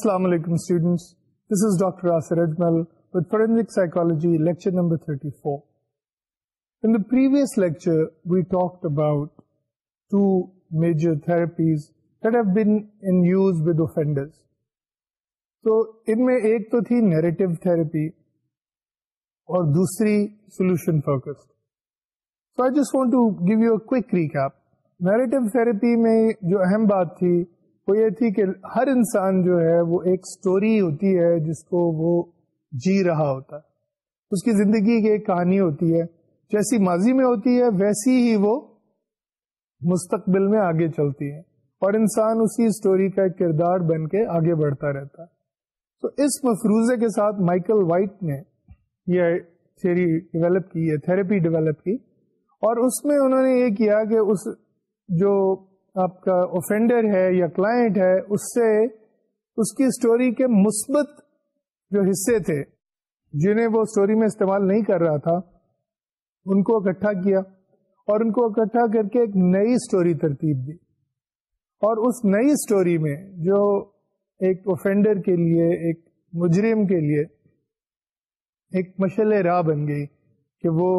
34 ایک تو تھی نیریٹو تھراپی اور دوسری سولوشن فوکس میں جو اہم بات تھی وہ یہ تھی کہ ہر انسان جو ہے وہ ایک سٹوری ہوتی ہے جس کو وہ جی رہا ہوتا ہے اس کی زندگی کی ایک کہانی ہوتی ہے جیسی ماضی میں ہوتی ہے ویسی ہی وہ مستقبل میں آگے چلتی ہے اور انسان اسی سٹوری کا ایک کردار بن کے آگے بڑھتا رہتا ہے تو اس مفروضے کے ساتھ مائیکل وائٹ نے یہ تھیری ڈیولپ کی ہے تھراپی ڈیولپ کی اور اس میں انہوں نے یہ کیا کہ اس جو آپ کا اوفینڈر ہے یا کلائنٹ ہے اس سے اس کی اسٹوری کے مثبت جو حصے تھے جنہیں وہ اسٹوری میں استعمال نہیں کر رہا تھا ان کو اکٹھا کیا اور ان کو اکٹھا کر کے ایک نئی اسٹوری ترتیب دی اور اس نئی اسٹوری میں جو ایک اوفینڈر کے لیے ایک مجرم کے لیے ایک مشل راہ بن گئی کہ وہ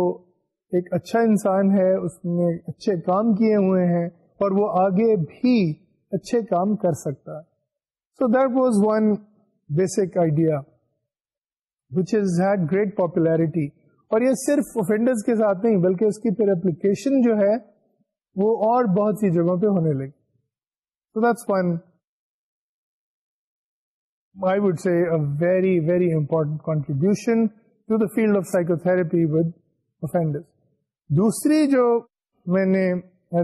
ایک اچھا انسان ہے اس نے اچھے کام کیے ہوئے ہیں اور وہ آگے بھی اچھے کام کر سکتا ہے so that was one basic idea which is had great popularity اور یہ صرف اوفینڈرز کے ساتھ نہیں بلکہ اس کی پھر اپلیکیشن جو ہے وہ اور بہت سی جگہوں پہ ہونے لگی so that's one I would say very very important contribution to the field of psycho therapy with offenders دوسری جو میں نے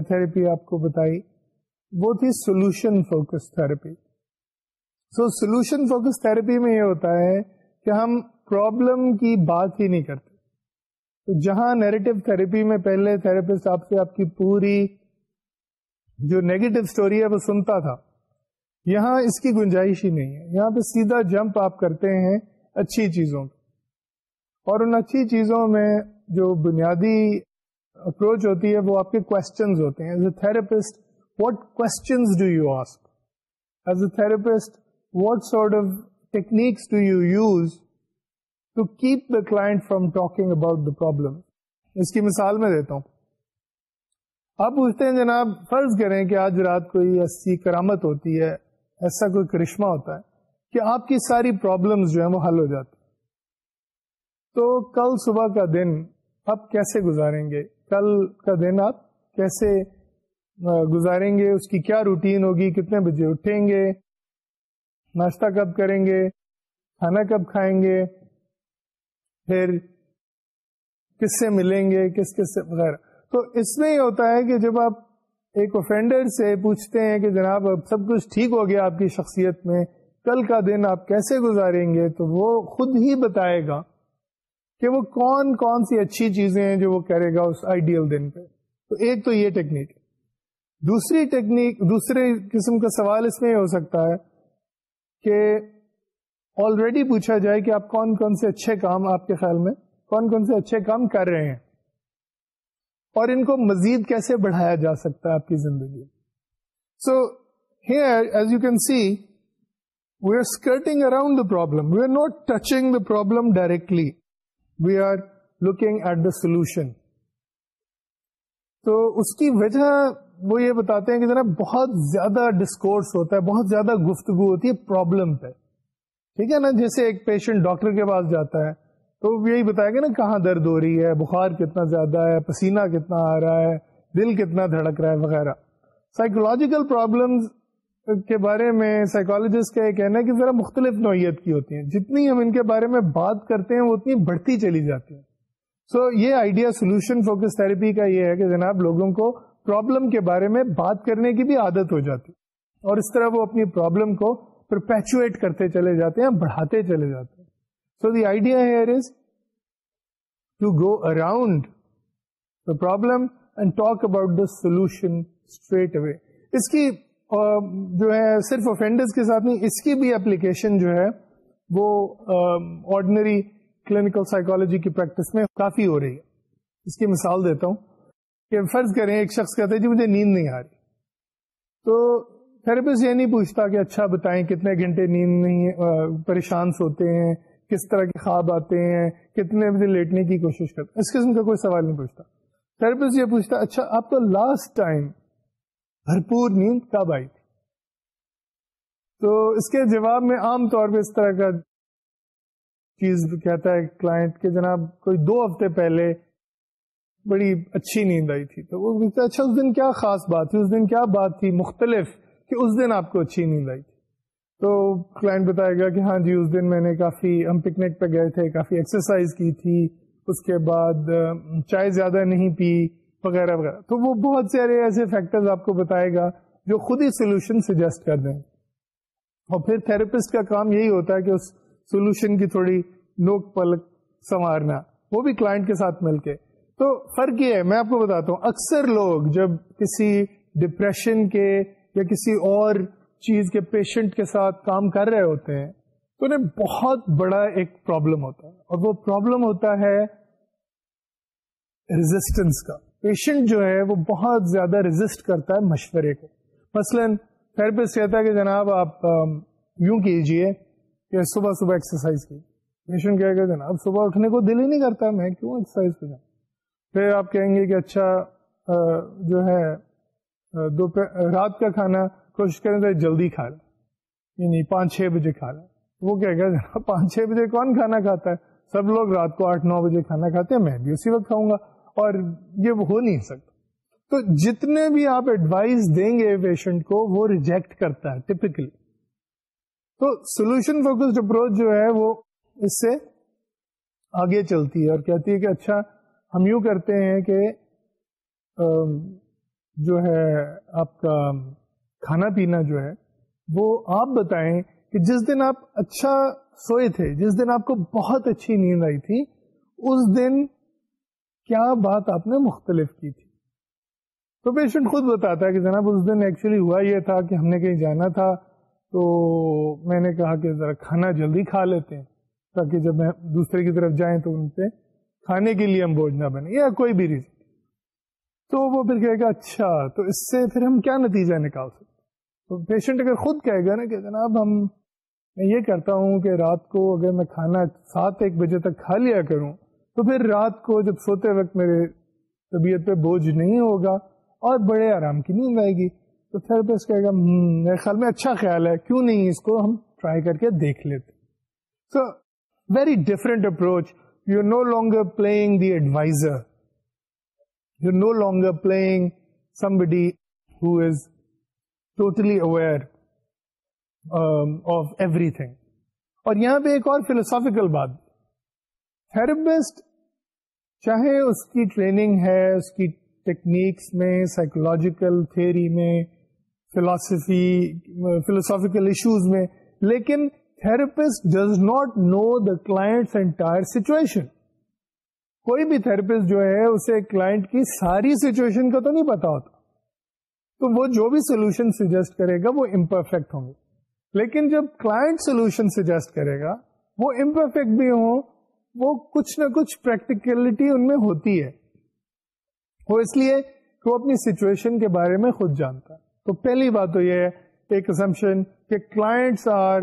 تھراپی آپ کو بتائی وہ تھی solution focus therapy so solution focus therapy میں یہ ہوتا ہے کہ ہم پرابلم کی بات ہی نہیں کرتے تو جہاں نیگیٹو تھراپی میں پہلے تھراپسٹ آپ سے آپ کی پوری جو نیگیٹو سٹوری ہے وہ سنتا تھا یہاں اس کی گنجائش ہی نہیں ہے یہاں پہ سیدھا جمپ آپ کرتے ہیں اچھی چیزوں اور ان اچھی چیزوں میں جو بنیادی اپروچ ہوتی ہے وہ آپ کے کوشچنز ہوتے ہیں as a therapist what questions do you ask as a therapist what sort of techniques do you use to keep the client from talking about the problem اس کی مثال میں دیتا ہوں آپ پوچھتے ہیں جناب فرض کریں کہ آج رات کوئی ایسی کرامت ہوتی ہے ایسا کوئی کرشمہ ہوتا ہے کہ آپ کی ساری پرابلمز جو ہیں وہ حل ہو جاتی تو کل صبح کا دن آپ کیسے گزاریں گے کل کا دن آپ کیسے گزاریں گے اس کی کیا روٹین ہوگی کتنے بجے اٹھیں گے ناشتہ کب کریں گے کھانا کب کھائیں گے پھر کس سے ملیں گے کس کس سے وغیرہ تو اس میں یہ ہوتا ہے کہ جب آپ ایک اوفینڈر سے پوچھتے ہیں کہ جناب اب سب کچھ ٹھیک ہو گیا آپ کی شخصیت میں کل کا دن آپ کیسے گزاریں گے تو وہ خود ہی بتائے گا کہ وہ کون کون سی اچھی چیزیں ہیں جو وہ کرے گا اس آئیڈیل دن پہ تو ایک تو یہ ٹیکنیک دوسری ٹیکنیک دوسرے قسم کا سوال اس میں ہو سکتا ہے کہ آلریڈی پوچھا جائے کہ آپ کون کون سے اچھے کام آپ کے خیال میں کون کون سے اچھے کام کر رہے ہیں اور ان کو مزید کیسے بڑھایا جا سکتا ہے آپ کی زندگی so here as you can see we are skirting around the problem we are not touching the problem directly we are looking at the solution تو اس کی وجہ وہ یہ بتاتے ہیں کہ بہت زیادہ ڈسکورس ہوتا ہے بہت زیادہ گفتگو ہوتی ہے پرابلم پہ ٹھیک ہے نا جیسے ایک پیشنٹ ڈاکٹر کے پاس جاتا ہے تو یہی بتائے گا نا کہاں درد ہو رہی ہے بخار کتنا زیادہ ہے پسینہ کتنا آ رہا ہے دل کتنا دھڑک رہا ہے وغیرہ سائیکولوجیکل پرابلمس کے بارے میں سائیکولوجسٹ کا یہ کہنا ہے کہ ذرا مختلف نوعیت کی ہوتی ہیں جتنی ہم ان کے بارے میں بات کرتے ہیں وہ اتنی بڑھتی چلی جاتی ہیں سو so, یہ آئیڈیا سولوشن فوکس تھراپی کا یہ ہے کہ جناب لوگوں کو پرابلم کے بارے میں بات کرنے کی بھی عادت ہو جاتی اور اس طرح وہ اپنی پرابلم کو پرپیچویٹ کرتے چلے جاتے ہیں بڑھاتے چلے جاتے ہیں so the idea here is to go around problem and talk about the solution straight away اس کی جو ہے صرف افینڈرز کے ساتھ نہیں اس کی بھی اپلیکیشن جو ہے وہ آرڈنری کلینکل سائیکولوجی کی پریکٹس میں کافی ہو رہی ہے اس کی مثال دیتا ہوں کہ فرض کریں ایک شخص کہتے جی مجھے نیند نہیں آ رہی تو تھراپسٹ یہ نہیں پوچھتا کہ اچھا بتائیں کتنے گھنٹے نیند نہیں پریشان سوتے ہیں کس طرح کے خواب آتے ہیں کتنے بجے لیٹنے کی کوشش کرتے ہیں اس قسم کا کوئی سوال نہیں پوچھتا تھراپسٹ یہ پوچھتا اچھا آپ کا لاسٹ ٹائم بھرپور نیند کب آئی تھی تو اس کے جواب میں عام طور پہ اس طرح کا چیز کہتا ہے کلائنٹ جناب کوئی دو ہفتے پہلے بڑی اچھی نیند آئی تھی تو وہ اچھا اس دن کیا خاص بات تھی اس دن کیا بات تھی مختلف کہ اس دن آپ کو اچھی نیند آئی تھی تو کلائنٹ بتائے گا کہ ہاں جی اس دن میں نے کافی ہم پکنک پہ گئے تھے کافی ایکسرسائز کی تھی اس کے بعد چائے زیادہ نہیں پی وغیرہ وغیرہ تو وہ بہت سارے ایسے فیکٹر آپ کو بتائے گا جو خود ہی سولوشن سجیسٹ کر دیں اور پھر تھراپسٹ کا کام یہی ہوتا ہے کہ اس سولوشن کی تھوڑی نوک پلک سنوارنا وہ بھی کلائنٹ کے ساتھ مل کے تو فرق یہ ہے میں آپ کو بتاتا ہوں اکثر لوگ جب کسی ڈپریشن کے یا کسی اور چیز کے پیشنٹ کے ساتھ کام کر رہے ہوتے ہیں تو انہیں بہت بڑا ایک پرابلم ہوتا ہے اور وہ پرابلم ہوتا ہے ریزسٹنس کا پیشنٹ جو ہے وہ بہت زیادہ رزسٹ کرتا ہے مشورے کو مثلاً تھراپسٹ کہتا ہے کہ جناب آپ یوں کیجئے کہ صبح صبح ایکسرسائز کی پیشنٹ کہے گا جناب صبح اٹھنے کو دل ہی نہیں کرتا میں کیوں ایکسرسائز کر جاؤں پھر آپ کہیں گے کہ اچھا جو ہے دوپہر رات کا کھانا کوشش کریں تو جلدی کھا لیں یعنی پانچ چھ بجے کھا لیں وہ کہے گا جناب پانچ چھ بجے کون کھانا کھاتا ہے سب لوگ رات کو آٹھ نو بجے کھانا کھاتے ہیں میں بھی اسی وقت کھاؤں گا اور یہ وہ ہو نہیں سکتا تو جتنے بھی آپ ایڈوائز دیں گے پیشنٹ کو وہ ریجیکٹ کرتا ہے ٹپکلی تو سولوشن فوکسڈ اپروچ جو ہے وہ اس سے آگے چلتی ہے اور کہتی ہے کہ اچھا ہم یوں کرتے ہیں کہ جو ہے آپ کا کھانا پینا جو ہے وہ آپ بتائیں کہ جس دن آپ اچھا سوئے تھے جس دن آپ کو بہت اچھی نیند آئی تھی اس دن کیا بات آپ نے مختلف کی تھی تو پیشنٹ خود بتاتا ہے کہ جناب اس دن ایکچولی ہوا یہ تھا کہ ہم نے کہیں جانا تھا تو میں نے کہا کہ ذرا کھانا جلدی کھا لیتے ہیں تاکہ جب میں دوسرے کی طرف جائیں تو ان پہ کھانے کے لیے ہم بوجھ نہ بنے یا کوئی بھی ریزن تو وہ پھر کہے گا اچھا تو اس سے پھر ہم کیا نتیجہ نکال سکتے تو پیشنٹ اگر خود کہے گا نا کہ جناب ہم میں یہ کرتا ہوں کہ رات کو اگر میں کھانا سات ایک بجے تک کھا لیا کروں تو پھر رات کو جب سوتے وقت میرے طبیعت پہ بوجھ نہیں ہوگا اور بڑے آرام کی نیند آئے گی تو تھراپسٹ کہے گا میرے خیال میں اچھا خیال ہے کیوں نہیں اس کو ہم ٹرائی کر کے دیکھ لیتے so very different approach you no longer playing the adviser you no longer playing somebody who is totally aware of everything اور یہاں پہ ایک اور فلوسافیکل بات تھراپسٹ چاہے اس کی ٹریننگ ہے اس کی ٹیکنیکس میں سائیکولوجیکل تھیوری میں فلاسفی فلوسافیکل ایشوز میں لیکن therapist does not know the class entire situation کوئی بھی تھراپسٹ جو ہے اسے کلاٹ کی ساری سچویشن کا تو نہیں پتا ہوتا تو وہ جو بھی سولوشن سجیسٹ کرے گا وہ امپرفیکٹ ہوں گے لیکن جب کلاٹ سولوشن سجیسٹ کرے گا وہ امپرفیکٹ بھی ہوں وہ کچھ نہ کچھ پریکٹیکلٹی ان میں ہوتی ہے وہ اس لیے کہ وہ اپنی سچویشن کے بارے میں خود جانتا ہے تو پہلی بات تو یہ ہے ایک اسمپشن کہ clients are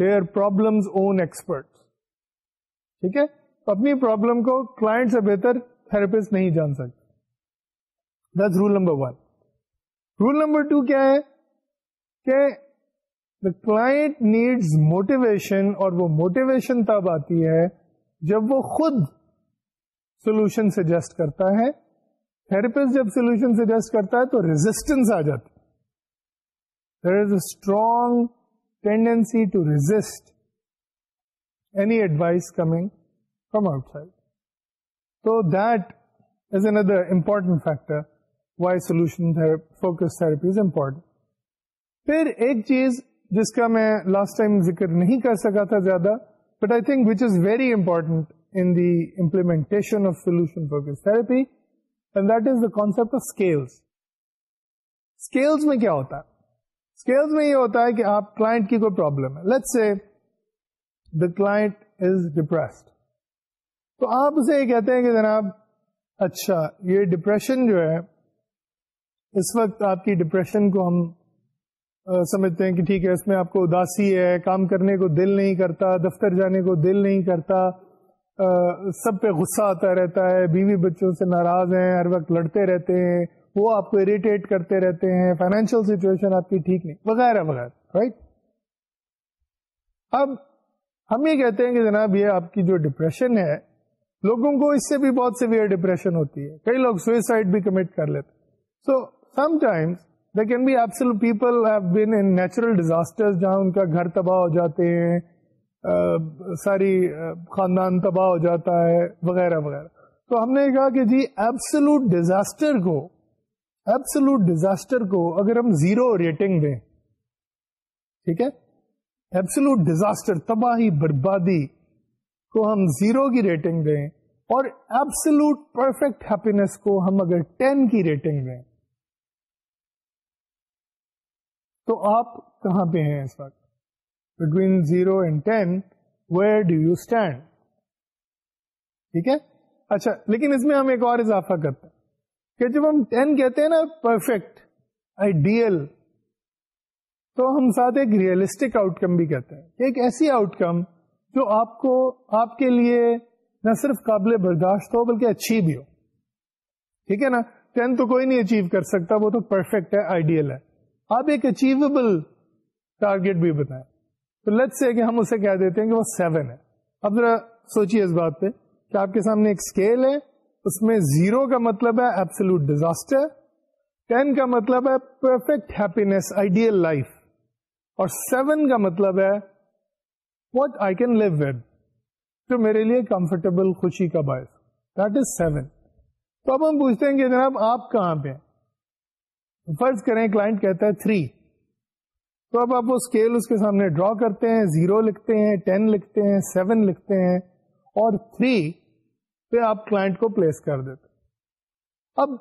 their problem own expert ٹھیک ہے اپنی پرابلم کو کلائنٹ سے بہتر تھراپسٹ نہیں جان سکتے rule number one rule number two کیا ہے کہ کلائنٹ نیڈز موٹیویشن اور وہ موٹیویشن تب آتی ہے جب وہ خود سولوشن سجیسٹ کرتا ہے تھراپسٹ جب سولوشن سجیسٹ کرتا ہے تو ریزسٹینس آ جاتی there is a strong tendency to resist any advice coming from outside تو that is another important factor why solution focus therapy is important پھر ایک چیز جس کا میں لاسٹ ٹائم ذکر نہیں کر سکا تھا زیادہ but I think which is very important in the implementation of solution focus therapy and that is the concept of scales scales میں کیا ہوتا ہے اسکیلس میں یہ ہوتا ہے کہ آپ کلائنٹ کی کوئی پرابلم ہے کلا کو دا کلائنٹ از ڈپریسڈ تو آپ اسے یہ کہتے ہیں کہ جناب اچھا یہ ڈپریشن جو ہے اس وقت آپ کی ڈپریشن کو ہم سمجھتے ہیں کہ ٹھیک ہے اس میں آپ کو اداسی ہے کام کرنے کو دل نہیں کرتا دفتر جانے کو دل نہیں کرتا سب پہ غصہ آتا رہتا ہے بیوی بچوں سے ناراض ہیں ہر وقت لڑتے رہتے ہیں وہ آپ کو اریٹیٹ کرتے رہتے ہیں فائنینشیل سچویشن آپ کی ٹھیک نہیں وغیرہ وغیرہ رائٹ اب ہم یہ کہتے ہیں کہ جناب یہ آپ کی جو ڈپریشن ہے لوگوں کو اس سے بھی بہت سیویئر ڈپریشن ہوتی ہے کئی لوگ سوئسائڈ بھی کمٹ کر لیتے so sometimes cancel people natural disaster جہاں ان کا گھر تباہ ہو جاتے ہیں ساری خاندان تباہ ہو جاتا ہے وغیرہ وغیرہ تو ہم نے کہا کہ جی ایبسلوٹ ڈیزاسٹر کو ایبسلوٹ ڈیزاسٹر کو اگر ہم زیرو ریٹنگ دیں ٹھیک ہے ایبسلوٹ ڈیزاسٹر تباہی بربادی کو ہم زیرو کی ریٹنگ دیں اور ایبسلوٹ پرفیکٹ ہیپینس کو ہم اگر ٹین کی ریٹنگ دیں تو آپ کہاں پہ ہیں اس وقت between zero and ten where do you stand ٹھیک ہے اچھا لیکن اس میں ہم ایک اور اضافہ کرتے ہیں کہ جب ہم ٹین کہتے ہیں نا پرفیکٹ آئیڈیل تو ہم ساتھ ایک ریئلسٹک آؤٹ کم بھی کہتے ہیں ایک ایسی آؤٹ کم جو آپ کو آپ کے لیے نہ صرف قابل برداشت ہو بلکہ اچھی بھی ہو ٹھیک ہے نا ٹین تو کوئی نہیں اچیو کر سکتا وہ تو پرفیکٹ ہے آئیڈیل ہے آپ ایک اچیویبل ٹارگیٹ بھی بتائیں تو لیٹ سے کہ ہم اسے کہہ دیتے ہیں کہ وہ سیون ہے اب ذرا سوچیے اس بات پہ کہ آپ کے سامنے ایک اسکیل ہے اس میں زیرو کا مطلب ہے ایبسلوٹ ڈیزاسٹر ٹین کا مطلب ہے پرفیکٹ ہیپینیس آئیڈیل لائف اور سیون کا مطلب ہے what I can live with جو میرے لیے کمفرٹیبل خوشی کا باعث دیٹ از سیون تو اب ہم پوچھتے ہیں کہ جناب آپ کہاں پہ ہیں فرض کریں کلائنٹ کہتا ہے تھری تو اب آپ وہ اسکیل اس کے سامنے ڈرا کرتے ہیں زیرو لکھتے ہیں ٹین لکھتے ہیں سیون لکھتے ہیں اور تھری پہ آپ کلائنٹ کو پلیس کر دیتے اب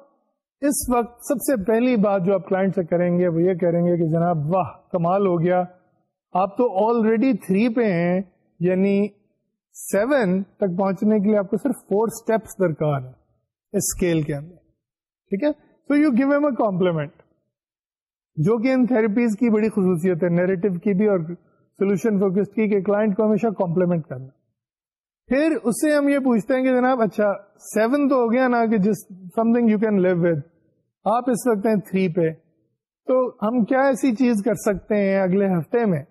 اس وقت سب سے پہلی بات جو آپ کلائنٹ سے کریں گے وہ یہ کریں گے کہ جناب واہ کمال ہو گیا آپ تو آلریڈی تھری پہ ہیں یعنی سیون تک پہنچنے کے لیے آپ کو صرف فور اسٹیپس درکار ہے اسکیل کے اندر ٹھیک ہے so you give him a compliment جو کہ ان تھراپیز کی بڑی خصوصیت ہے نیریٹو کی بھی اور سولوشن فوکس کی کہ کلائنٹ کو ہمیشہ کمپلیمنٹ کرنا پھر اس سے ہم یہ پوچھتے ہیں کہ جناب اچھا سیون تو ہو گیا نا کہ جس something you can live with آپ اس وقت ہیں تھری پہ تو ہم کیا ایسی چیز کر سکتے ہیں اگلے ہفتے میں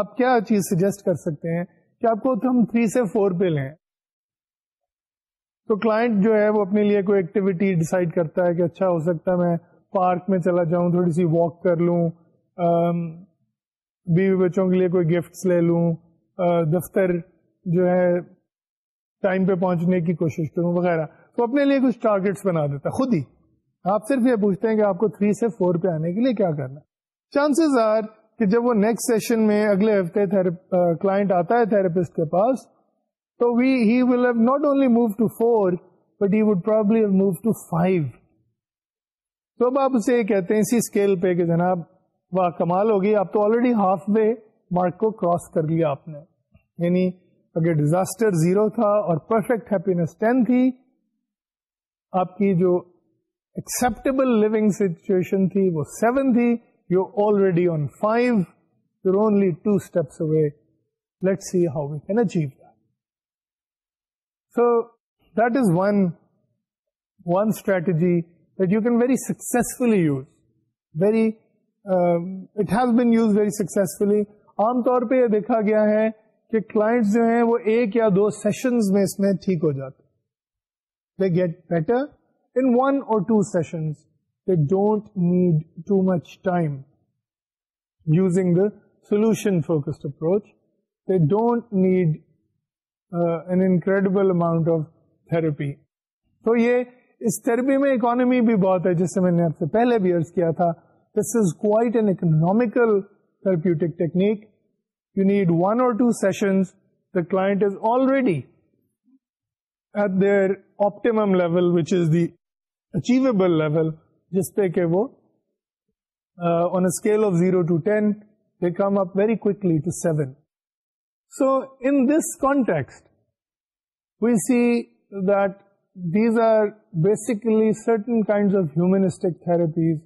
آپ کیا چیز سجیسٹ کر سکتے ہیں کہ آپ کو ہم تھری سے فور پہ لیں تو کلائنٹ جو ہے وہ اپنے لیے کوئی ایکٹیویٹی ڈسائڈ کرتا ہے کہ اچھا ہو سکتا ہے میں پارک میں چلا جاؤں تھوڑی سی واک کر لوں بیوی بچوں کے لیے کوئی گفٹس لے لوں دفتر جو ہے ٹائم پہ پہنچنے کی کوشش کروں وغیرہ تو اپنے لیے کچھ ٹارگیٹس بنا دیتا ہے خود ہی آپ صرف یہ پوچھتے ہیں کہ آپ کو تھری سے فور پہ آنے کے لیے کیا کرنا چانسز آر کہ جب وہ نیکسٹ سیشن میں اگلے ہفتے کلائنٹ آتا ہے تھراپسٹ کے پاس we will not only move to four but you would probably move to five تو اب آپ اسے کہتے ہیں اسی اسکیل پہ کہ جناب و کمال ہوگی آپ تو آلریڈی ہاف وے مارک کو کراس کر لیا آپ نے یعنی اگر ڈیزاسٹر زیرو تھا اور پرفیکٹ ہیپینےس ٹین تھی آپ کی جو ایکسپٹیبل لونگ سچویشن تھی وہ سیون تھی you already on five two steps so that is one one strategy that you can very successfully use very it has been use very successfully عام طور پہ یہ دیکھا گیا ہے کہ کلائنٹس جو ہیں وہ ایک یا دو سیشنز میں اس میں ٹھیک ہو جاتے they get better in one اور two sessions they don't need too much time using the solution focused approach they don't need an incredible amount of therapy تو یہ اس تھرپی میں اکانومی بھی بہت ہے جس سے میں نے آپ سے پہلے بھی عرض کیا تھا this is quite an economical therapeutic technique you need one or two sessions the client is already at their optimum level which is the achievable level جس پہ کہ وہ on a scale of zero to ten they come up very quickly to seven so in this context we see that these are basically certain kind of humanistic therapies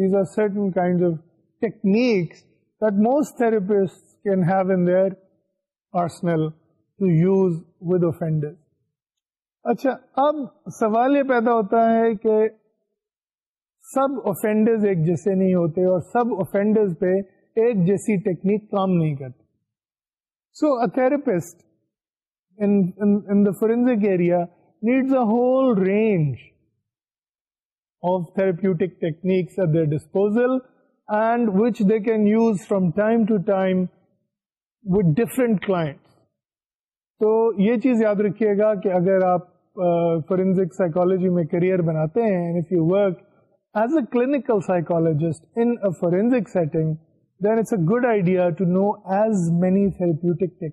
these are certain kind of techniques that most therapists can have in their arsenal to use with offenders. اچھا اب سوال یہ پیدا ہوتا ہے کہ سب offenders ایک جیسے نہیں ہوتے اور سب اوفینڈرز پہ ایک جیسی ٹیکنیک کام نہیں کرتی so a therapist in the forensic area needs a whole range of therapeutic techniques disposal and which they can use from time to time different class تو یہ چیز یاد رکھیے گا کہ اگر آپ فورینزک سائکالوجی میں کریئر بناتے ہیں clinical psychologist in forensic setting this a good idea to know as مینیپیوٹکسر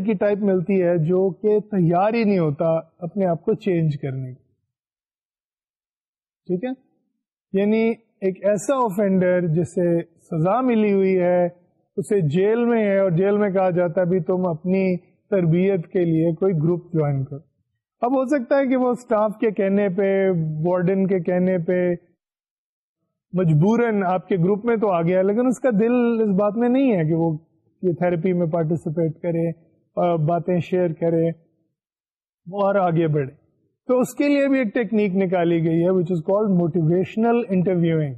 کی ٹائپ ملتی ہے جو کہ تیار ہی نہیں ہوتا اپنے آپ کو چینج کرنے ٹھیک ہے یعنی ایک ایسا اوفینڈر جسے سزا ملی ہوئی ہے اسے جیل میں ہے اور جیل میں کہا جاتا ہے بھی تم اپنی تربیت کے لیے کوئی گروپ جوائن کر اب ہو سکتا ہے کہ وہ اسٹاف کے کہنے پہ وارڈن کے کہنے پہ مجبوراً آپ کے گروپ میں تو آ گیا لیکن اس کا دل اس بات میں نہیں ہے کہ وہ یہ تھراپی میں پارٹیسپیٹ کرے اور باتیں شیئر کرے اور آگے بڑھے تو اس کے لیے بھی ایک ٹیکنیک نکالی گئی ہے وچ از موٹیویشنل انٹرویوئنگ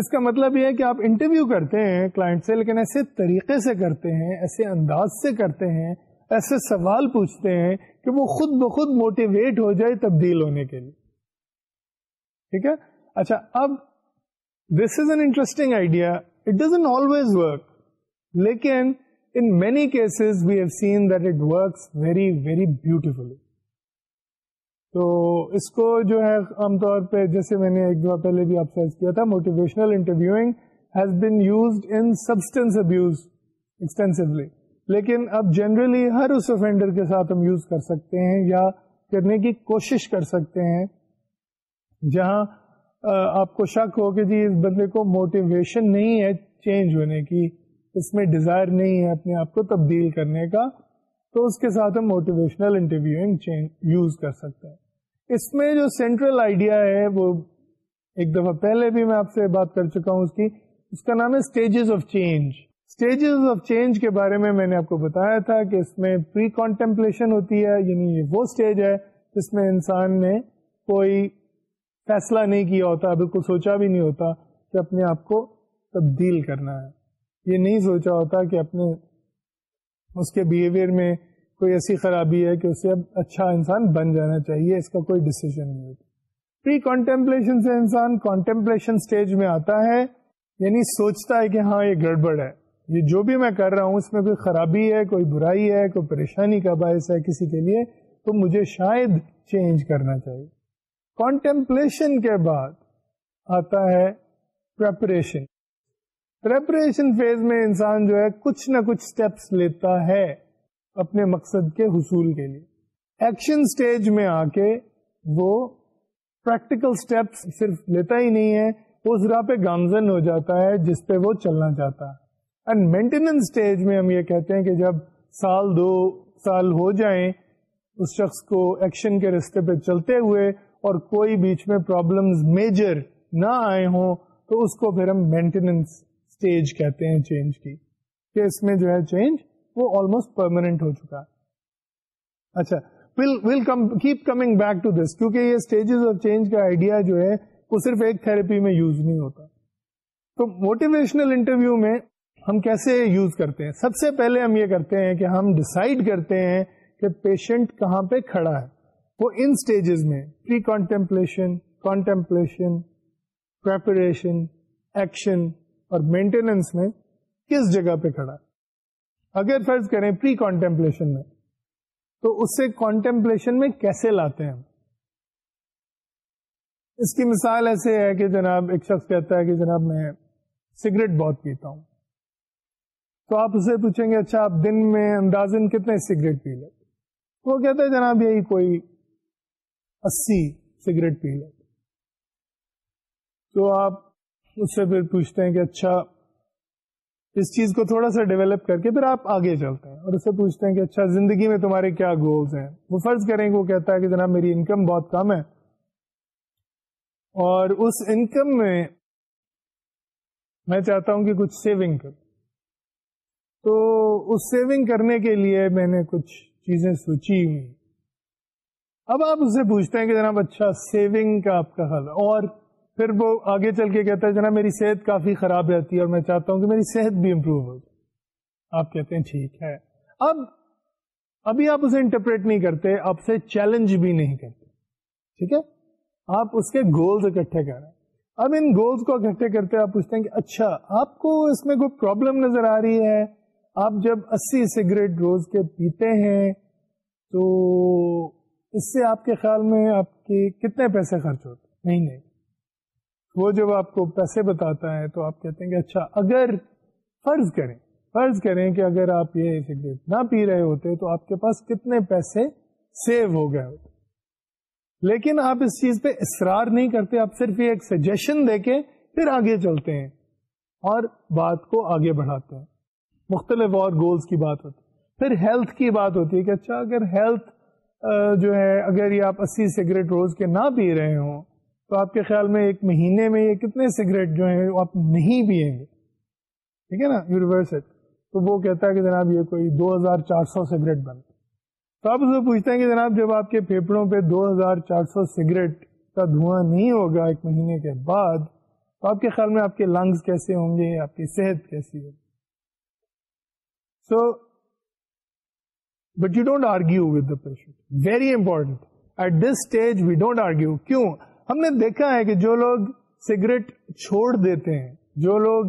اس کا مطلب یہ ہے کہ آپ انٹرویو کرتے ہیں کلائنٹ سے لیکن ایسے طریقے سے کرتے ہیں ایسے انداز سے کرتے ہیں ایسے سوال پوچھتے ہیں کہ وہ خود بخود موٹیویٹ ہو جائے تبدیل ہونے کے لیے ٹھیک ہے اچھا اب this is an interesting idea it doesn't always work لیکن in many cases we have seen that it works very very beautifully تو اس کو جو ہے عام طور پہ جیسے میں نے ایک دفعہ پہلے بھی آپ آپسائز کیا تھا motivational interviewing has been used in substance abuse extensively لیکن اب جنرلی ہر اس افینڈر کے ساتھ ہم یوز کر سکتے ہیں یا کرنے کی کوشش کر سکتے ہیں جہاں آپ کو شک ہو کہ جی اس بندے کو موٹیویشن نہیں ہے چینج ہونے کی اس میں ڈیزائر نہیں ہے اپنے آپ کو تبدیل کرنے کا تو اس کے ساتھ ہم موٹیویشنل انٹرویوئنگ یوز کر سکتے ہیں اس میں جو سینٹرل آئیڈیا ہے وہ ایک دفعہ پہلے بھی میں آپ سے بات کر چکا ہوں اس کی اس کا نام ہے stages of change stages of change کے بارے میں میں نے آپ کو بتایا تھا کہ اس میں پری کانٹمپلیشن ہوتی ہے یعنی یہ وہ اسٹیج ہے جس میں انسان نے کوئی فیصلہ نہیں کیا ہوتا بالکل سوچا بھی نہیں ہوتا کہ اپنے آپ کو تبدیل کرنا ہے یہ نہیں سوچا ہوتا کہ اپنے اس کے بیہیویئر میں کوئی ایسی خرابی ہے کہ اسے اب اچھا انسان بن جانا چاہیے اس کا کوئی ڈسیزن نہیں ہوتا پری کانٹمپلیشن سے انسان کانٹمپلیشن اسٹیج میں آتا ہے یعنی سوچتا ہے کہ ہاں یہ گڑبڑ ہے یہ جو بھی میں کر رہا ہوں اس میں کوئی خرابی ہے کوئی برائی ہے کوئی پریشانی کا باعث ہے کسی کے لیے تو مجھے شاید چینج کرنا چاہیے کانٹمپلیشن کے بعد آتا ہے پریپریشن پریپریشن فیز میں انسان جو ہے کچھ نہ کچھ اسٹیپس لیتا ہے اپنے مقصد کے حصول کے لیے ایکشن اسٹیج میں آ کے وہ پریکٹیکل اسٹیپس صرف لیتا ہی نہیں ہے اس راہ پہ گامزن ہو جاتا ہے جس پہ وہ چلنا چاہتا ہے اینڈ مینٹیننس اسٹیج میں ہم یہ کہتے ہیں کہ جب سال دو سال ہو جائیں اس شخص کو ایکشن کے رستے پہ چلتے ہوئے اور کوئی بیچ میں پرابلمز میجر نہ آئے ہوں تو اس کو پھر ہم مینٹیننس اسٹیج کہتے ہیں چینج کی کہ اس میں جو ہے چینج وہ آلموسٹ پرماننٹ ہو چکا اچھا will will come keep coming back to this کیونکہ یہ اسٹیجز آف چینج کا آئیڈیا جو ہے وہ صرف ایک تھراپی میں یوز نہیں ہوتا تو موٹیویشنل انٹرویو میں ہم کیسے یوز کرتے ہیں سب سے پہلے ہم یہ کرتے ہیں کہ ہم ڈسائڈ کرتے ہیں کہ پیشنٹ کہاں پہ کھڑا ہے وہ ان اسٹیجز میں precontemplation contemplation preparation action اور مینٹیننس میں کس جگہ پہ کھڑا ہے اگر فرض کریں پری کانٹمپلیشن میں تو اس سے میں کیسے لاتے ہیں اس کی مثال ایسے ہے کہ جناب ایک شخص کہتا ہے کہ جناب میں سگریٹ بہت پیتا ہوں تو آپ اسے پوچھیں گے اچھا آپ دن میں اندازن کتنے سگریٹ پی لے وہ کہتے جناب یہی کوئی اسی سگریٹ پی لیتے تو آپ اس سے پھر پوچھتے ہیں کہ اچھا اس چیز کو تھوڑا سا ڈیولپ کر کے پھر آپ آگے چلتے ہیں اور اس سے پوچھتے ہیں کہ اچھا زندگی میں تمہارے کیا گولز ہیں وہ فرض کریں کہ وہ کہتا ہے کہ جناب میری انکم بہت کم ہے اور اس انکم میں چاہتا ہوں کہ کچھ سیونگ کر تو اس سیونگ کرنے کے لیے میں نے کچھ چیزیں سوچی ہوئی اب آپ اسے پوچھتے ہیں کہ جناب اچھا سیونگ کا آپ کا حل اور پھر وہ آگے چل کے کہتا ہے جناب میری صحت کافی خراب رہتی ہے اور میں چاہتا ہوں کہ میری صحت بھی امپروو جائے آپ کہتے ہیں ٹھیک ہے اب ابھی آپ اسے انٹرپریٹ نہیں کرتے آپ سے چیلنج بھی نہیں کرتے ٹھیک ہے آپ اس کے گولز اکٹھے کر رہے ہیں اب ان گولز کو اکٹھے کرتے آپ پوچھتے ہیں کہ اچھا آپ کو اس میں کوئی پرابلم نظر آ رہی ہے آپ جب اسی سگریٹ روز کے پیتے ہیں تو اس سے آپ کے خیال میں آپ کے کتنے پیسے خرچ ہوتے نہیں نہیں وہ جب آپ کو پیسے بتاتا ہے تو آپ کہتے ہیں کہ اچھا اگر فرض کریں فرض کریں کہ اگر آپ یہ سگریٹ نہ پی رہے ہوتے تو آپ کے پاس کتنے پیسے سیو ہو گئے ہوتے لیکن آپ اس چیز پہ اصرار نہیں کرتے آپ صرف یہ ایک سجیشن دے کے پھر آگے چلتے ہیں اور بات کو آگے بڑھاتے ہیں مختلف اور گولز کی بات ہوتی ہے پھر ہیلتھ کی بات ہوتی ہے کہ اچھا اگر ہیلتھ جو ہے اگر یہ آپ اسی سگریٹ روز کے نہ پی رہے ہوں تو آپ کے خیال میں ایک مہینے میں یہ کتنے سگریٹ جو ہیں آپ نہیں پیئیں گے ٹھیک ہے نا یونیورسل تو وہ کہتا ہے کہ جناب یہ کوئی دو ہزار چار سو سگریٹ بن تو آپ اسے پوچھتے ہیں کہ جناب جب آپ کے پھیپڑوں پہ دو ہزار چار سو سگریٹ کا دھواں نہیں ہوگا ایک مہینے کے بعد تو آپ کے خیال میں آپ کے لنگس کیسے ہوں گے آپ کی صحت کیسی ہوگی so but you don't argue with the patient very important at this stage we don't argue کیوں ہم نے دیکھا ہے کہ جو لوگ سگریٹ چھوڑ دیتے ہیں جو لوگ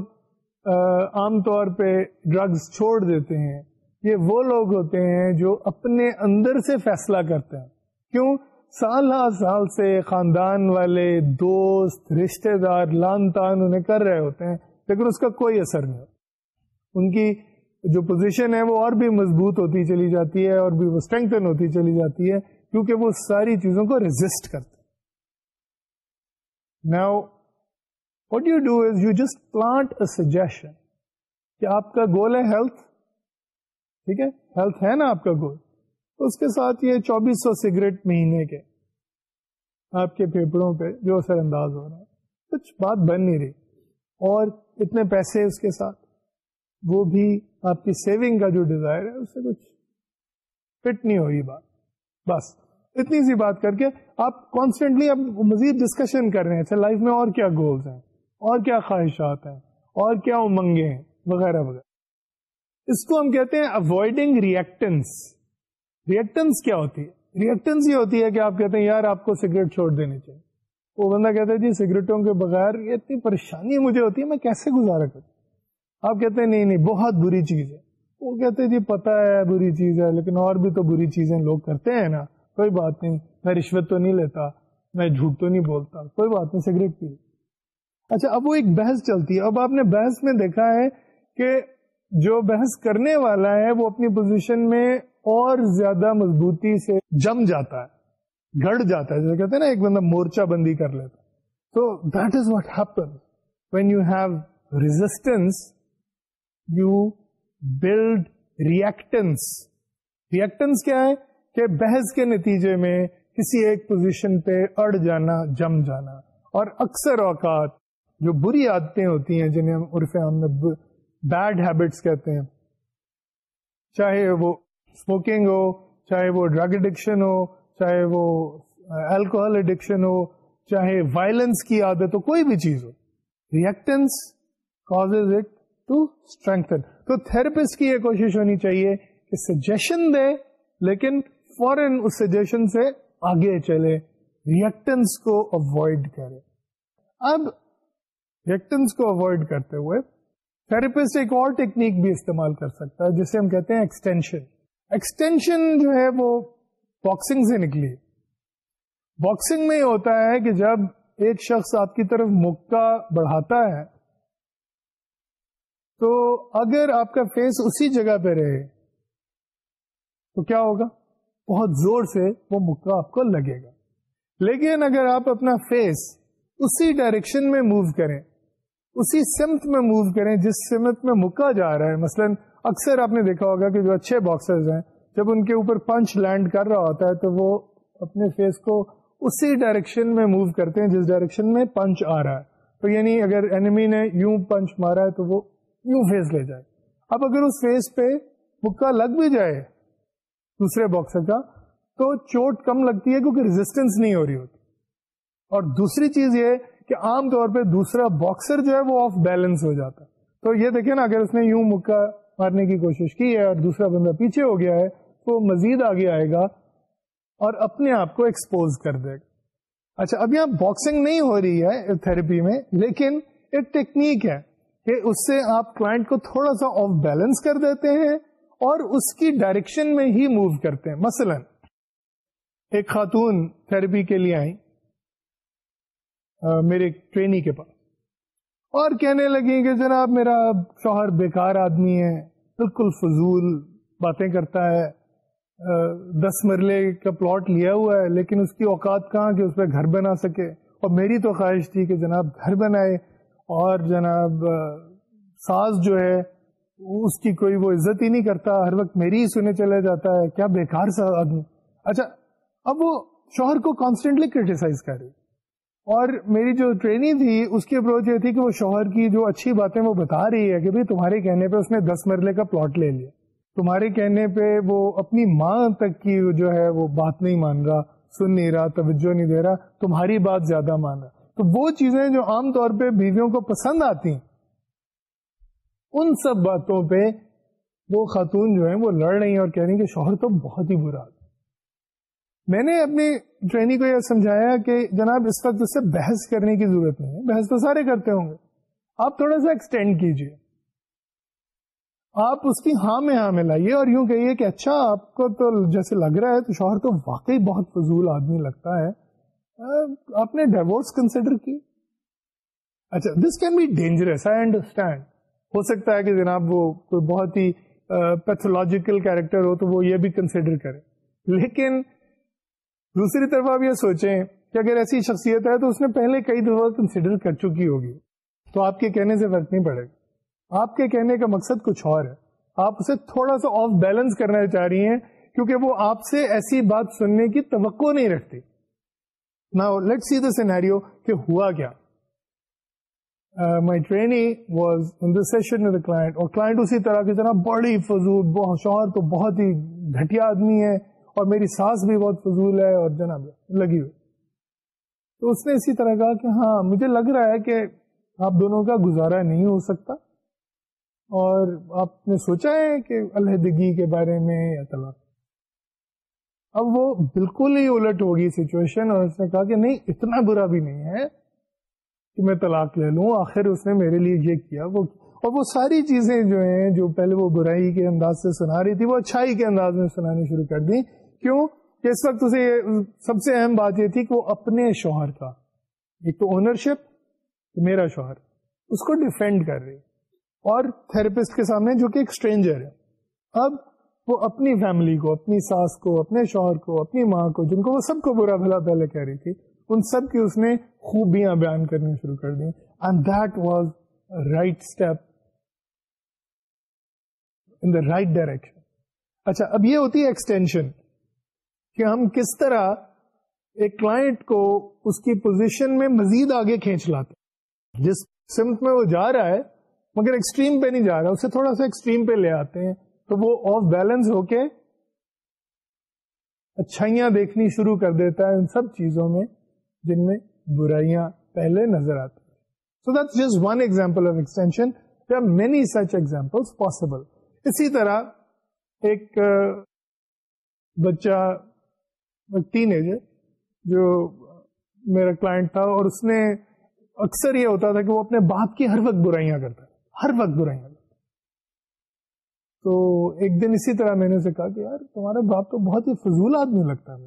عام طور پہ ڈرگز چھوڑ دیتے ہیں یہ وہ لوگ ہوتے ہیں جو اپنے اندر سے فیصلہ کرتے ہیں کیوں سال ہر سال سے خاندان والے دوست رشتہ دار لان تان انہیں کر رہے ہوتے ہیں لیکن اس کا کوئی اثر نہیں ان کی جو پوزیشن ہے وہ اور بھی مضبوط ہوتی چلی جاتی ہے اور بھی وہ اسٹرینگن ہوتی چلی جاتی ہے کیونکہ وہ ساری چیزوں کو ریزسٹ کرتے ہیں نا what you do is you just plant suggestion کہ آپ کا گول ہے ہیلتھ ٹھیک ہے ہیلتھ ہے نا آپ کا گول اس کے ساتھ یہ چوبیس سو سگریٹ مہینے کے آپ کے پیپروں پہ جو اثر انداز ہو رہا ہے کچھ بات بن نہیں رہی اور اتنے پیسے اس کے ساتھ وہ بھی آپ کی سیونگ کا جو ڈیزائر ہے اس سے کچھ فٹ نہیں ہوگی بات بس اتنی سی بات کر کے آپ کانسٹینٹلی مزید ڈسکشن کر رہے ہیں اچھا لائف میں اور کیا گولز ہیں اور کیا خواہشات ہیں اور کیا امنگیں وغیرہ وغیرہ اس کو ہم کہتے ہیں اوائڈنگ ریئیکٹنس ریئیکٹنس ریئیکٹنس کیا ہوتی ہوتی ہے ہے یہ کہ آپ کہتے ہیں یار آپ کو سگریٹ چھوڑ دینی چاہیے وہ بندہ کہتا ہے جی سگریٹوں کے بغیر یہ اتنی پریشانی مجھے ہوتی ہے میں کیسے گزارا آپ کہتے ہیں نہیں نہیں بہت بری چیز ہے وہ کہتے ہیں جی پتا ہے بری چیز ہے لیکن اور بھی تو بری چیزیں لوگ کرتے ہیں نا کوئی بات نہیں میں رشوت تو نہیں لیتا میں جھوٹ تو نہیں بولتا کوئی بات نہیں سگریٹ پی اچھا اب وہ ایک بحث چلتی ہے اب آپ نے بحث میں دیکھا ہے کہ جو بحث کرنے والا ہے وہ اپنی پوزیشن میں اور زیادہ مضبوطی سے جم جاتا ہے گڑ جاتا ہے جیسے کہتے ہیں نا ایک بندہ مورچہ بندی کر لیتا ہے تو that is what happen when you have resistance you build reactance reactance کیا ہے کہ بحث کے نتیجے میں کسی ایک پوزیشن پہ اڑ جانا جم جانا اور اکثر اوقات جو بری عادتیں ہوتی ہیں جنہیں ہم عرف بیڈ ہیبٹس کہتے ہیں چاہے وہ اسموکنگ ہو چاہے وہ ڈرگ اڈکشن ہو چاہے وہ الکوہل اڈکشن ہو چاہے وائلنس کی عادت ہو کوئی بھی چیز ہو reactance cause it to strengthen تو تھراپسٹ کی یہ کوشش ہونی چاہیے کہ سجیشن دے لیکن فورن اس سجیشن سے آگے چلے ریئکٹنس کو اوائڈ کرے اب ریئیکٹنس کو اوائڈ کرتے ہوئے تھراپسٹ ایک اور ٹیکنیک بھی استعمال کر سکتا ہے جسے ہم کہتے ہیں ایکسٹینشن ایکسٹینشن جو ہے وہ باکسنگ سے نکلی باکسنگ میں یہ ہوتا ہے کہ جب ایک شخص آپ کی طرف مکہ بڑھاتا ہے تو اگر آپ کا فیس اسی جگہ پہ رہے تو کیا ہوگا بہت زور سے وہ مکہ آپ کو لگے گا لیکن اگر آپ اپنا فیس اسی ڈائریکشن میں موو کریں اسی سمت میں موو کریں جس سمت میں مکہ جا رہا ہے مثلا اکثر آپ نے دیکھا ہوگا کہ جو اچھے باکسرز ہیں جب ان کے اوپر پنچ لینڈ کر رہا ہوتا ہے تو وہ اپنے فیس کو اسی ڈائریکشن میں موو کرتے ہیں جس ڈائریکشن میں پنچ آ رہا ہے تو یعنی اگر اینمی نے یوں پنچ مارا ہے تو وہ یوں فیس لے جائے اب اگر اس فیس پہ مکہ لگ بھی جائے دوسرے باکسر کا تو چوٹ کم لگتی ہے کیونکہ ریزسٹینس نہیں ہو رہی ہوتی اور دوسری چیز یہ کہ عام طور پہ دوسرا باکسر جو ہے وہ آف بیلنس ہو جاتا ہے تو یہ دیکھیں نا اگر اس نے یوں مکہ مارنے کی کوشش کی ہے اور دوسرا بندہ پیچھے ہو گیا ہے تو مزید آگے آئے گا اور اپنے آپ کو ایکسپوز کر دے گا اچھا اب یہاں باکسنگ نہیں ہو رہی ہے تھراپی میں لیکن ایک ٹیکنیک ہے کہ اس سے آپ کلائنٹ کو تھوڑا سا آف بیلنس کر دیتے ہیں اور اس کی ڈائریکشن میں ہی موو کرتے ہیں مثلا ایک خاتون تھراپی کے لیے آئیں میرے ٹرینی کے پاس اور کہنے لگیں کہ جناب میرا شوہر بیکار آدمی ہے بالکل فضول باتیں کرتا ہے دس مرلے کا پلاٹ لیا ہوا ہے لیکن اس کی اوقات کہاں کہ اس پہ گھر بنا سکے اور میری تو خواہش تھی کہ جناب گھر بنائے اور جناب ساز جو ہے اس کی کوئی وہ عزت ہی نہیں کرتا ہر وقت میری ہی سنے چلا جاتا ہے کیا بیکار سا آدمی اچھا اب وہ شوہر کو کانسٹینٹلی کریٹیسائز کر رہی اور میری جو ٹریننگ تھی اس کی اپروچ یہ تھی کہ وہ شوہر کی جو اچھی باتیں وہ بتا رہی ہے کہ بھائی تمہارے کہنے پہ اس نے دس مرلے کا پلاٹ لے لیا تمہارے کہنے پہ وہ اپنی ماں تک کی جو ہے وہ بات نہیں مان رہا سن نہیں رہا توجہ نہیں دے رہا تمہاری بات زیادہ مان رہا تو وہ چیزیں جو عام طور پہ بیویوں کو پسند آتی ہیں ان سب باتوں پہ وہ خاتون جو ہیں وہ لڑ رہی ہیں اور کہہ رہی ہیں کہ شوہر تو بہت ہی برا میں نے اپنی ٹرینی کو یہ سمجھایا کہ جناب اس وقت اس سے بحث کرنے کی ضرورت نہیں ہے بحث تو سارے کرتے ہوں گے آپ تھوڑا سا ایکسٹینڈ کیجئے آپ اس کی ہاں میں ہاں میں لائیے اور یوں کہیے کہ اچھا آپ کو تو جیسے لگ رہا ہے تو شوہر تو واقعی بہت فضول آدمی لگتا ہے آپ نے ڈیورس کنسیڈر کی اچھا this can be dangerous I understand ہو سکتا ہے کہ جناب وہ کوئی بہت ہی پیتھولوجیکل کیریکٹر ہو تو وہ یہ بھی کنسیڈر کرے لیکن دوسری طرف آپ یہ سوچیں کہ اگر ایسی شخصیت ہے تو اس نے پہلے کئی دفعہ کنسیڈر کر چکی ہوگی تو آپ کے کہنے سے فرق نہیں پڑے گا آپ کے کہنے کا مقصد کچھ اور ہے آپ اسے تھوڑا سا آف بیلنس کرنا چاہ رہی ہیں کیونکہ وہ آپ سے ایسی بات سننے کی توقع نہیں رکھتی نہ ہوا کیا my trainee was in session اور اسی طرح کی طرح بڑی فضول شوہر تو بہت ہی گٹیا آدمی ہے اور میری سانس بھی بہت فضول ہے اور جناب لگی ہوئی تو اس نے اسی طرح کہا کہ ہاں مجھے لگ رہا ہے کہ آپ دونوں کا گزارا نہیں ہو سکتا اور آپ نے سوچا ہے کہ علیحدگی کے بارے میں یا طلاق اب وہ بالکل ہی الٹ ہوگی سچویشن اور اس نے کہا کہ نہیں اتنا برا بھی نہیں ہے کہ میں طلاق لے لوں آخر اس نے میرے لیے یہ کیا وہ اور وہ ساری چیزیں جو ہیں جو پہلے وہ برائی کے انداز سے سنا رہی تھی وہ اچھائی کے انداز میں سنانی شروع کر دی کیوں کہ اس وقت اسے سب سے اہم بات یہ تھی کہ وہ اپنے شوہر کا ایک تو اونرشپ میرا شوہر اس کو ڈیفینڈ کر رہی اور تھراپسٹ کے سامنے جو کہ ایک اسٹرینجر ہے اب وہ اپنی فیملی کو اپنی ساس کو اپنے شوہر کو اپنی ماں کو جن کو وہ سب کو برا بھلا پہلے کہہ رہی تھی ان سب کی اس نے خوبیاں بیان کرنی شروع کر دی and that was right step in the right direction اچھا اب یہ ہوتی ہے ایکسٹینشن کہ ہم کس طرح ایک کلائنٹ کو اس کی پوزیشن میں مزید آگے کھینچ لاتے جس سمت میں وہ جا رہا ہے مگر ایکسٹریم پہ نہیں جا رہا اسے تھوڑا سا ایکسٹریم پہ لے آتے ہیں تو وہ آف بیلنس ہو کے اچھائیاں دیکھنی شروع کر دیتا ہے ان سب چیزوں میں جن میں برائیاں پہلے نظر آتی so that one example of extension many such example possible اسی طرح ایک بچہ ٹین ایجر جو میرا کلائنٹ تھا اور اس نے اکثر یہ ہوتا تھا کہ وہ اپنے باپ کی ہر وقت برائیاں کرتا ہر وقت برائیاں کرتا تو ایک دن اسی طرح میں نے اسے کہا کہ یار تمہارا باپ تو بہت ہی فضول آدمی لگتا ہے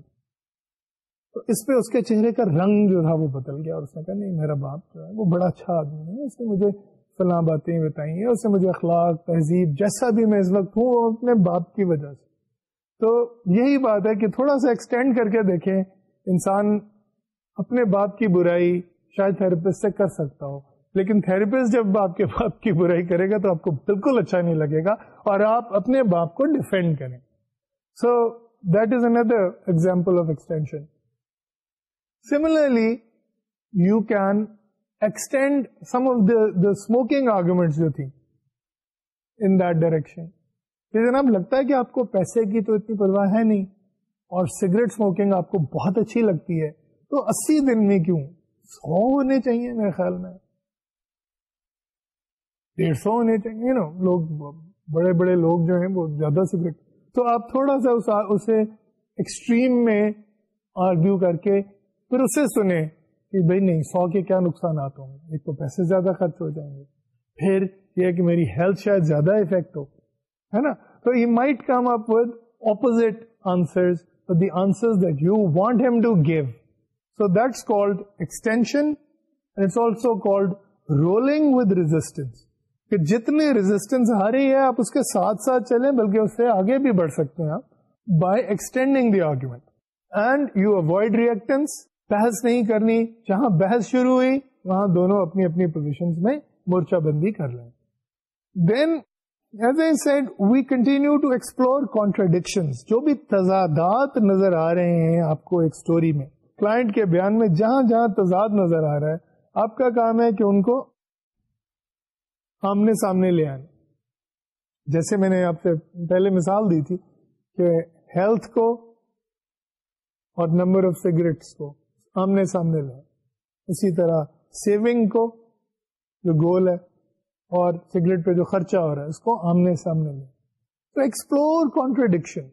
تو اس پہ اس کے چہرے کا رنگ جو تھا وہ بدل گیا اور اس نے کہا نہیں میرا باپ جو ہے وہ بڑا اچھا آدمی ہے اس نے مجھے فلاں باتیں بتائی ہیں اس نے مجھے اخلاق تہذیب جیسا بھی میں اس وقت ہوں وہ اپنے باپ کی وجہ سے تو یہی بات ہے کہ تھوڑا سا ایکسٹینڈ کر کے دیکھیں انسان اپنے باپ کی برائی شاید تھراپسٹ سے کر سکتا ہو لیکن تھراپسٹ جب آپ کے باپ کی برائی کرے گا تو آپ کو بالکل اچھا نہیں لگے گا اور آپ اپنے باپ کو ڈیفینڈ کریں so that is another example of extension similarly you can extend some of the the smoking arguments جو تھی ان ڈائریکشن ہے کہ آپ کو پیسے کی تو اتنی پرواہ ہے نہیں اور سگریٹ اسموکنگ آپ کو بہت اچھی لگتی ہے تو اسی دن میں کیوں سو ہونے چاہیے میرے خیال میں ڈیڑھ سو ہونے چاہیے نا لوگ بڑے بڑے لوگ جو ہیں وہ زیادہ سگریٹ تو آپ تھوڑا سا اسے ایکسٹریم میں آرگیو کر کے پھر اسے سنے کہ بھائی نہیں سو کے کیا نقصانات ہوں گے ایک تو پیسے زیادہ خرچ ہو جائیں گے پھر یہ کہ میری ہیلتھ شاید زیادہ افیکٹ ہو ہے نا تو he might come up with opposite answer answer the that you want him to give so that's extension it's also called rolling with resistance کہ جتنی ریزسٹینس آ رہی ہے آپ اس کے ساتھ ساتھ چلیں بلکہ اس سے آگے بھی بڑھ سکتے ہیں آپ by extending the argument and you avoid reactance بحث نہیں کرنی جہاں بحث شروع ہوئی وہاں دونوں اپنی اپنی پوزیشن میں مورچہ بندی کر لیں then as I said we continue to explore contradiction جو بھی تضادات نظر آ رہے ہیں آپ کو ایک اسٹوری میں کلائنٹ کے بیان میں جہاں جہاں تضاد نظر آ رہا ہے آپ کا کام ہے کہ ان کو آمنے سامنے لے آنا جیسے میں نے آپ سے پہلے مثال دی تھی کہ ہیلتھ کو اور نمبر آف سگریٹس کو آمنے سامنے لائے اسی طرح سیونگ کو جو گول ہے اور سگریٹ پہ جو خرچہ ہو رہا ہے اس کو آمنے سامنے لے contradiction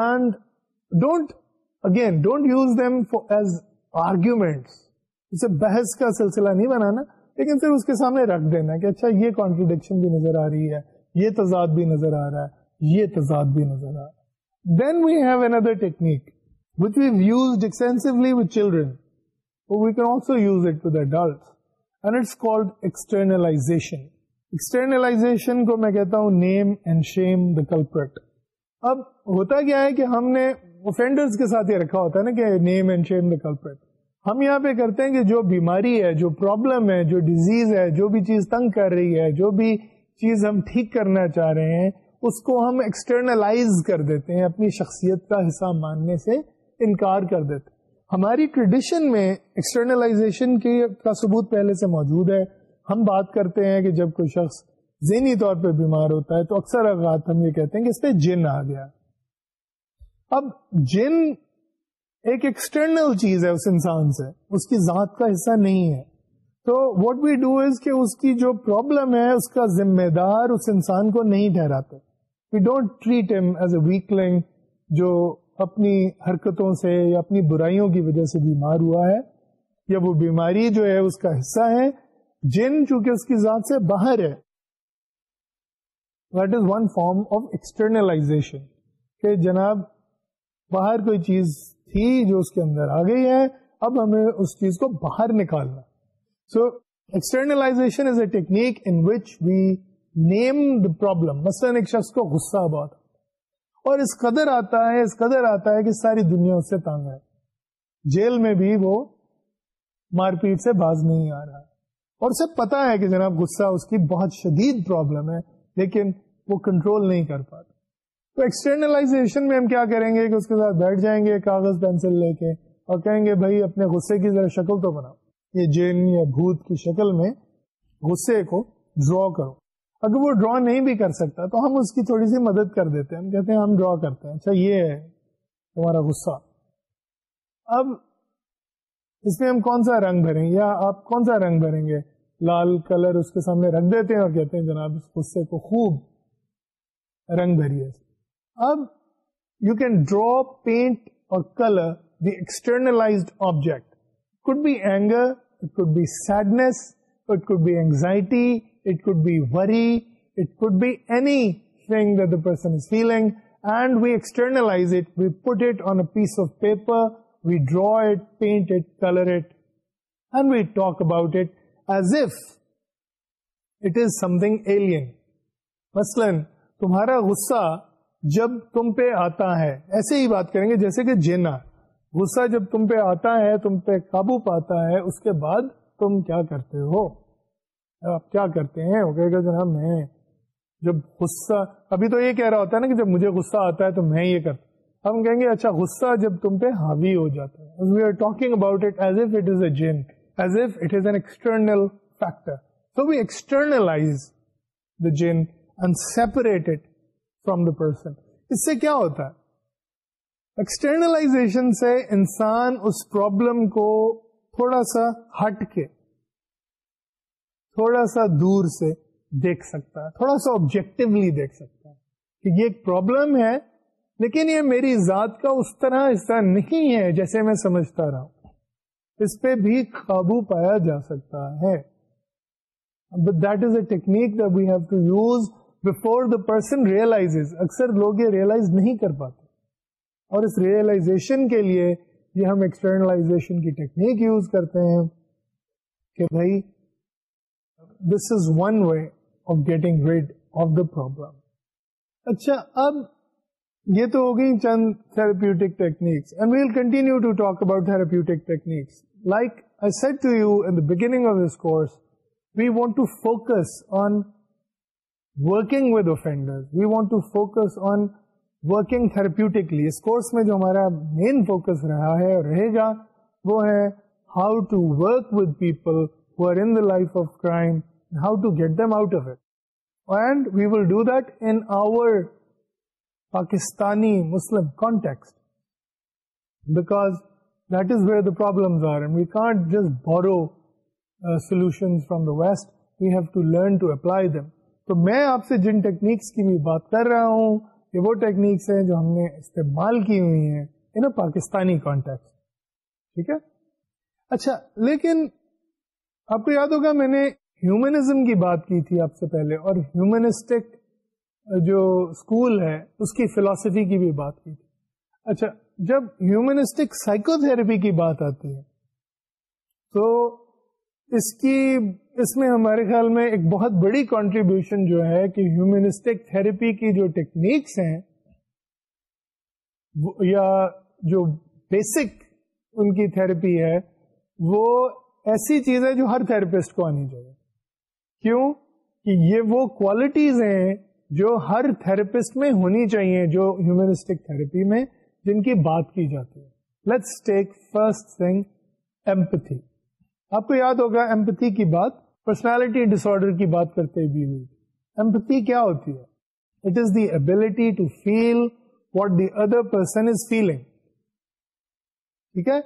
and don't again don't use them for as argument اسے بحث کا سلسلہ نہیں بنانا لیکن پھر اس کے سامنے رکھ دینا کہ اچھا یہ کانٹریڈکشن بھی نظر آ رہی ہے یہ تضاد بھی نظر آ رہا ہے یہ تضاد بھی نظر آ رہا ہے then we have another technique which we've used extensively with children, but we can also use it with adults. And it's called externalization. Externalization ko mein kehta hoon, name and shame the culprit. Ab hota kya hai ke hum offenders ke saath ye rakha hota hai na ke name and shame the culprit. ہم یہاں پہ کرتے ہیں کہ جو بیماری ہے جو پرابلم ہے جو ڈیزیز ہے جو بھی چیز تنگ کر رہی ہے جو بھی چیز ہم ٹھیک کرنا چاہ رہے ہیں اس کو ہم ایکسٹرنلائز کر دیتے ہیں اپنی شخصیت کا حصہ ماننے سے انکار کر دیتے ہماری ٹریڈیشن میں ایکسٹرنلائزیشن کی کا ثبوت پہلے سے موجود ہے ہم بات کرتے ہیں کہ جب کوئی شخص ذہنی طور پہ بیمار ہوتا ہے تو اکثر اوقات ہم یہ کہتے ہیں کہ اس پہ جن آ گیا اب جن ایک ایکسٹرنل چیز ہے اس انسان سے اس کی ذات کا حصہ نہیں ہے تو واٹ وی ڈو از کہ اس کی جو پرابلم ہے اس کا ذمہ دار اس انسان کو نہیں ٹھہراتے we don't treat em as a weakling جو اپنی حرکتوں سے یا اپنی برائیوں کی وجہ سے بیمار ہوا ہے یا وہ بیماری جو ہے اس کا حصہ ہے جن چونکہ اس کی ذات سے باہر ہے that is one form of externalization کہ جناب باہر کوئی چیز تھی جو اس کے اندر آ گئی ہے اب ہمیں اس چیز کو باہر نکالنا سو externalization is a technique in which we name the problem مثلاً ایک شخص کو غصہ بہت اور اس قدر آتا ہے اس قدر آتا ہے کہ ساری دنیا اس سے تانگ ہے جیل میں بھی وہ مار پیٹ سے باز نہیں آ رہا اور اسے پتا ہے کہ جناب غصہ اس کی بہت شدید پرابلم ہے لیکن وہ کنٹرول نہیں کر پاتا تو ایکسٹرنلائزیشن میں ہم کیا کریں گے کہ اس کے ساتھ بیٹھ جائیں گے کاغذ پینسل لے کے اور کہیں گے بھائی اپنے غصے کی ذرا شکل تو بناؤ یہ جین یا بھوت کی شکل میں غصے کو ڈرا کرو اگر وہ ڈرا نہیں بھی کر سکتا تو ہم اس کی تھوڑی سی مدد کر دیتے ہیں ہم کہتے ہیں ہم ڈرا کرتے ہیں اچھا یہ ہے تمہارا غصہ اب اس میں ہم کون سا رنگ بھریں یا آپ کون سا رنگ بھریں گے لال کلر اس کے سامنے رکھ دیتے ہیں اور کہتے ہیں جناب اس غصے کو خوب رنگ بھریے اب یو کین ڈرا پینٹ اور colour the externalize object could be anger could be anxiety it it it, it it, it, it it it could could be be worry, anything that the person is is feeling and and we we we we externalize put on a piece of paper, draw paint color talk about as if something alien. مثلاً تمہارا غصہ جب تم پہ آتا ہے ایسے ہی بات کریں گے جیسے کہ جینا غصہ جب تم پہ آتا ہے تم پہ قابو پاتا ہے اس کے بعد تم کیا کرتے ہو آپ کیا کرتے ہیں وہ کہے گا جناب میں جب غصہ ابھی تو یہ کہہ رہا ہوتا ہے نا کہ جب مجھے غصہ آتا ہے تو میں یہ کرتا ہم کہیں گے اچھا غصہ جب تم پہ حاوی ہو جاتا ہے about it as if it is a jinn as if it is an external factor so we externalize the jinn and separate it from the person اس سے کیا ہوتا ہے ایکسٹرنلائزیشن سے انسان اس پرابلم کو تھوڑا سا ہٹ کے تھوڑا سا دور سے دیکھ سکتا ہے تھوڑا سا آبجیکٹولی دیکھ سکتا ہے کہ یہ ایک پرابلم ہے لیکن یہ میری ذات کا اس طرح حصہ نہیں ہے جیسے میں سمجھتا رہا ہوں اس پہ بھی قابو پایا جا سکتا ہے but that is a technique that we have to use before the person realize اکثر لوگ یہ ریئلائز نہیں کر پاتے اور اس ریئلائزیشن کے لیے یہ ہم ایکسٹرنلائزیشن کی ٹیکنیک یوز کرتے ہیں کہ بھائی this is one way of getting rid of the problem اچھا اب یہ تو ہو گئی چند therapeutic techniques and we'll continue to talk about therapeutic techniques like I said to you in the beginning of this course we want to focus on working with offender we want to focus on working therapeutically us course میں جو ہمارا main focus رہا ہے اور رہے گا وہ ہے how to work with people who are in life of crime how to get them out of it and we will do دور پاکستانی میں آپ سے جن ٹیکنیکس کی بھی بات کر رہا ہوں یہ وہ ٹیکنیکس ہیں جو ہم نے استعمال کی ہوئی ہیں ان اے پاکستانی کانٹیکس ٹھیک ہے اچھا لیکن آپ کو یاد ہوگا میں نے ہیومنزم کی بات کی تھی آپ سے پہلے اور ہیومنسٹک جو اسکول ہے اس کی فلاسفی کی بھی بات کی تھی اچھا جب ہیومنسٹک سائیکو تھراپی کی بات آتی ہے تو اس کی اس میں ہمارے خیال میں ایک بہت بڑی کانٹریبیوشن جو ہے کہ ہیومنسٹک تھراپی کی جو ٹیکنیکس ہیں یا جو بیسک ان کی تھراپی ہے وہ ایسی چیز ہے جو ہر تھراپسٹ کو آنی چاہیے کیوں کہ یہ وہ کوالٹیز ہیں جو ہر تھراپسٹ میں ہونی چاہیے جو ہیومنسٹک تھراپی میں جن کی بات کی جاتی ہے let's take first thing empathy آپ کو یاد ہوگا ایمپتھی کی بات پرسنالٹی ڈس آرڈر کی بات کرتے بھی ہوئی ایمپتھی کیا ہوتی ہے it is the ability to feel what the other person is feeling ٹھیک ہے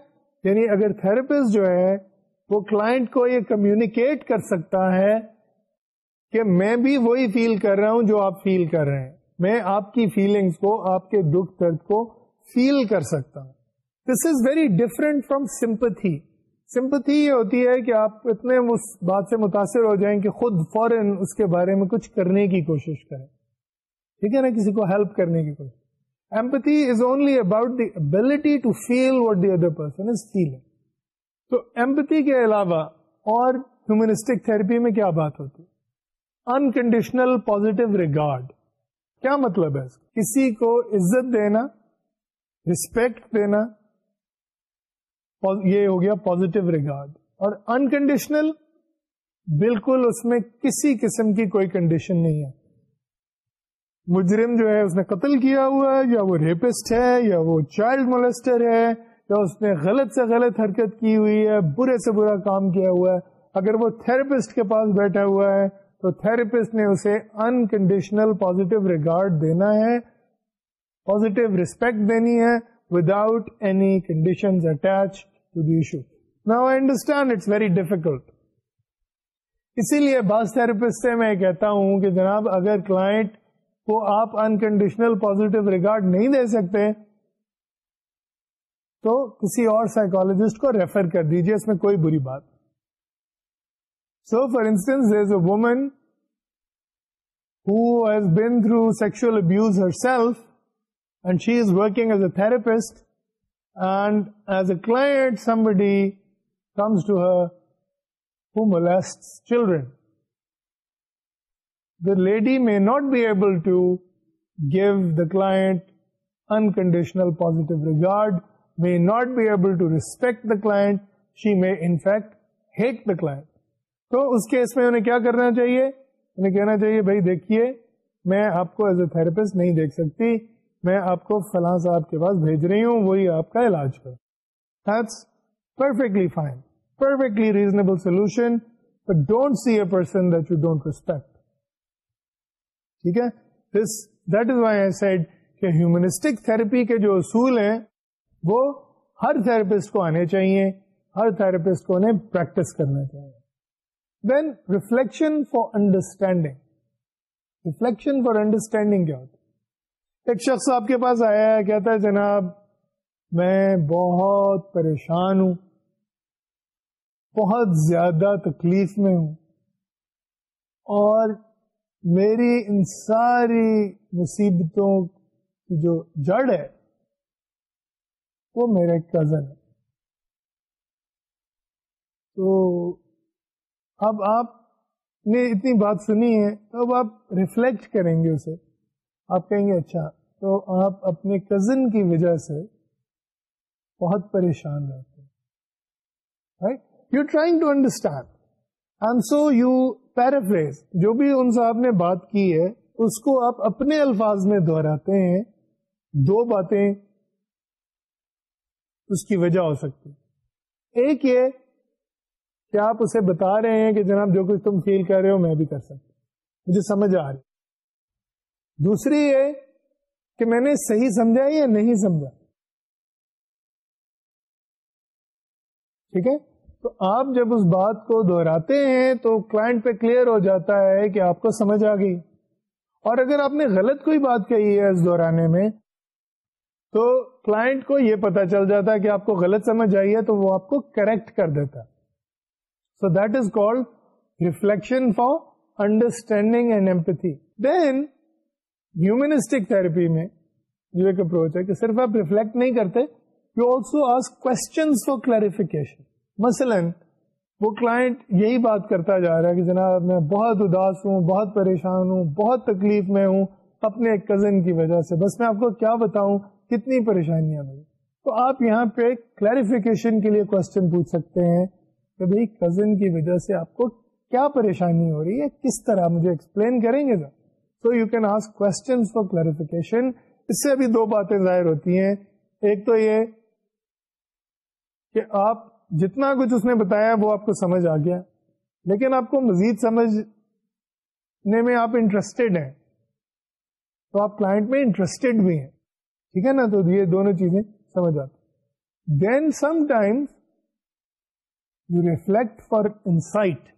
یعنی اگر تھراپسٹ جو ہے وہ کلائنٹ کو یہ کمیونیکیٹ کر سکتا ہے کہ میں بھی وہی فیل کر رہا ہوں جو آپ فیل کر رہے ہیں میں آپ کی فیلنگس کو آپ کے دکھ درد کو فیل کر سکتا ہوں this is very different from sympathy sympathy یہ ہوتی ہے کہ آپ اتنے اس بات سے متاثر ہو جائیں کہ خود فورن اس کے بارے میں کچھ کرنے کی کوشش کریں ٹھیک ہے نا کسی کو ہیلپ کرنے کی کوشش empathy is only about the ability to feel what the other person is تو ایمپتھی کے علاوہ اور ہیومنسٹک تھراپی میں کیا بات ہوتی ہے انکنڈیشنل پوزیٹو ریگارڈ کیا مطلب ہے کسی کو عزت دینا رسپیکٹ دینا یہ ہو گیا پازیٹو ریگارڈ اور انکنڈیشنل بالکل اس میں کسی قسم کی کوئی کنڈیشن نہیں ہے مجرم جو ہے اس نے قتل کیا ہوا ہے یا وہ ریپسٹ ہے یا وہ چائلڈ مولیسٹر ہے یا اس نے غلط سے غلط حرکت کی ہوئی ہے برے سے برا کام کیا ہوا ہے اگر وہ تھراپسٹ کے پاس بیٹھا ہوا ہے تو تھراپسٹ نے اسے انکنڈیشنل پوزیٹو ریگارڈ دینا ہے پازیٹو ریسپیکٹ دینی ہے without any condition attach to the issue now I understand it's very difficult اسی لیے بعض تھراپسٹ سے میں کہتا ہوں کہ جناب اگر کلائنٹ کو آپ انکنڈیشنل پوزیٹو ریگارڈ نہیں دے سکتے تو کسی اور سائیکولوجسٹ کو ریفر کر دیجیے اس میں کوئی بری بات So, for instance, there's a woman who has been through sexual abuse herself, and she is working as a therapist, and as a client, somebody comes to her who molests children. The lady may not be able to give the client unconditional positive regard, may not be able to respect the client, she may in fact hate the client. تو اس case میں انہیں کیا کرنا چاہیے انہیں کہنا چاہیے بھائی دیکھیے میں آپ کو ایز اے تھراپسٹ نہیں دیکھ سکتی میں آپ کو فلاں صاحب کے پاس بھیج رہی ہوں وہی آپ کا علاج کر this perfectly fine perfectly reasonable solution but don't see a person that you don't respect ٹھیک ہے this that is why I said کہ ہیومنسٹک تھراپی کے جو اصول ہیں وہ ہر تھراپسٹ کو آنے چاہیے ہر تھراپسٹ کو انہیں پریکٹس کرنا چاہیے then reflection for understanding reflection for understanding کیا ہوتا ہے ایک شخص آپ کے پاس آیا ہے کہتا ہے جناب میں بہت پریشان ہوں بہت زیادہ تکلیف میں ہوں اور میری ان ساری مصیبتوں کی جو جڑ ہے وہ میرے کزن ہے تو اب آپ نے اتنی بات سنی ہے تو اب آپ ریفلیکٹ کریں گے اسے آپ کہیں گے اچھا تو آپ اپنے کزن کی وجہ سے بہت پریشان رہتے you trying to understand and so you paraphrase جو بھی ان صاحب نے بات کی ہے اس کو آپ اپنے الفاظ میں دہراتے ہیں دو باتیں اس کی وجہ ہو سکتی ایک یہ کہ آپ اسے بتا رہے ہیں کہ جناب جو کچھ تم فیل کر رہے ہو میں بھی کر سکتا ہوں مجھے سمجھ آ رہی دوسری یہ کہ میں نے صحیح سمجھا یا نہیں سمجھا ٹھیک ہے تو آپ جب اس بات کو دہراتے ہیں تو کلائنٹ پہ کلیئر ہو جاتا ہے کہ آپ کو سمجھ آ گئی اور اگر آپ نے غلط کوئی بات کہی ہے اس دہرانے میں تو کلائنٹ کو یہ پتا چل جاتا ہے کہ آپ کو غلط سمجھ آئی ہے تو وہ آپ کو کریکٹ کر دیتا ہے شن فار انڈرسٹینڈنگ اینڈ ایمپی دین ہیومسٹک تھرپی میں جو ایک اپروچ ہے کہ صرف آپ ریفلیکٹ نہیں کرتے یو آلسو آس کلیریفیکیشن مثلاً وہ کلائنٹ یہی بات کرتا جا رہا ہے کہ جناب میں بہت اداس ہوں بہت پریشان ہوں بہت تکلیف میں ہوں اپنے ایک کزن کی وجہ سے بس میں آپ کو کیا بتاؤں کتنی پریشانیاں ملیں تو آپ یہاں پہ کلیریفیکیشن کے لیے کوشچن پوچھ سکتے ہیں کہ بھائی کزن کی وجہ سے آپ کو کیا پریشانی ہو رہی ہے کس طرح مجھے ایکسپلین کریں گے sir so you can ask clarification اس سے ابھی دو باتیں ظاہر ہوتی ہیں ایک تو یہ کہ آپ جتنا کچھ اس نے بتایا وہ آپ کو سمجھ آ گیا لیکن آپ کو مزید سمجھنے میں آپ انٹرسٹیڈ ہیں تو آپ کلائنٹ میں انٹرسٹیڈ بھی ہیں ٹھیک ہے نا تو یہ دونوں چیزیں سمجھ آتی then sometimes you reflect for insight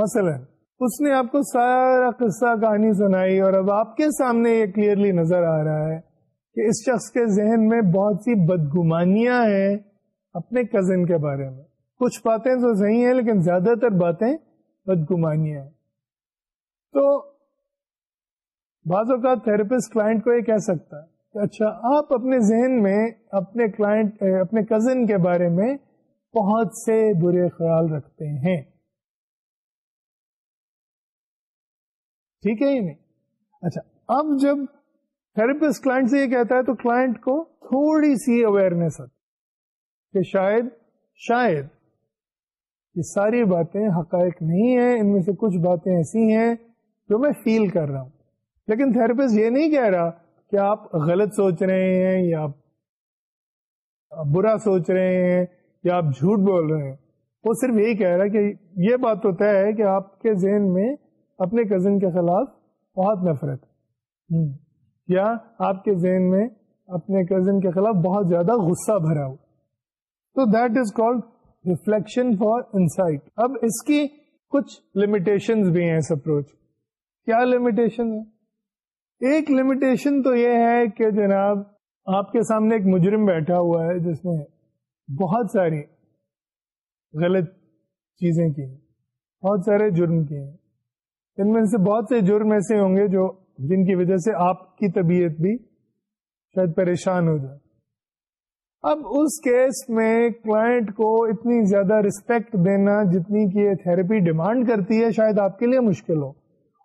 مثلاً اس نے آپ کو سارا قصہ کہانی سنائی اور اب آپ کے سامنے یہ کلیئرلی نظر آ رہا ہے کہ اس شخص کے ذہن میں بہت سی بدگمانیاں ہیں اپنے کزن کے بارے میں کچھ باتیں تو صحیح ہیں لیکن زیادہ تر باتیں بدگمانیاں ہیں تو بعض اوقات تھراپسٹ کلائنٹ کو یہ کہہ سکتا ہے کہ اچھا آپ اپنے ذہن میں اپنے کلائنٹ اپنے کزن کے بارے میں بہت سے برے خیال رکھتے ہیں ٹھیک ہے ہی نہیں اچھا اب جب تھراپسٹ کلائنٹ سے یہ کہتا ہے تو کلائنٹ کو تھوڑی سی اویئرنیس آتی کہ شاید شاید یہ ساری باتیں حقائق نہیں ہیں ان میں سے کچھ باتیں ایسی ہیں جو میں فیل کر رہا ہوں لیکن تھراپسٹ یہ نہیں کہہ رہا کہ آپ غلط سوچ رہے ہیں یا آپ برا سوچ رہے ہیں یا آپ جھوٹ بول رہے ہیں وہ صرف یہی کہہ رہا ہے کہ یہ بات تو طے ہے کہ آپ کے ذہن میں اپنے کزن کے خلاف بہت نفرت یا آپ کے ذہن میں اپنے کزن کے خلاف بہت زیادہ غصہ بھرا ہو تو that is called reflection for insight اب اس کی کچھ لمیٹیشن بھی ہیں اس اپروچ کیا لمیٹیشن ہے ایک لمیٹیشن تو یہ ہے کہ جناب آپ کے سامنے ایک مجرم بیٹھا ہوا ہے جس نے بہت ساری غلط چیزیں کی بہت سارے جرم کیے ہیں ان میں سے بہت سے جرم ایسے ہوں گے جو جن کی وجہ سے آپ کی طبیعت بھی شاید پریشان ہو جائے اب اس کیس میں کلائنٹ کو اتنی زیادہ رسپیکٹ دینا جتنی کہ یہ تھراپی ڈیمانڈ کرتی ہے شاید آپ کے لیے مشکل ہو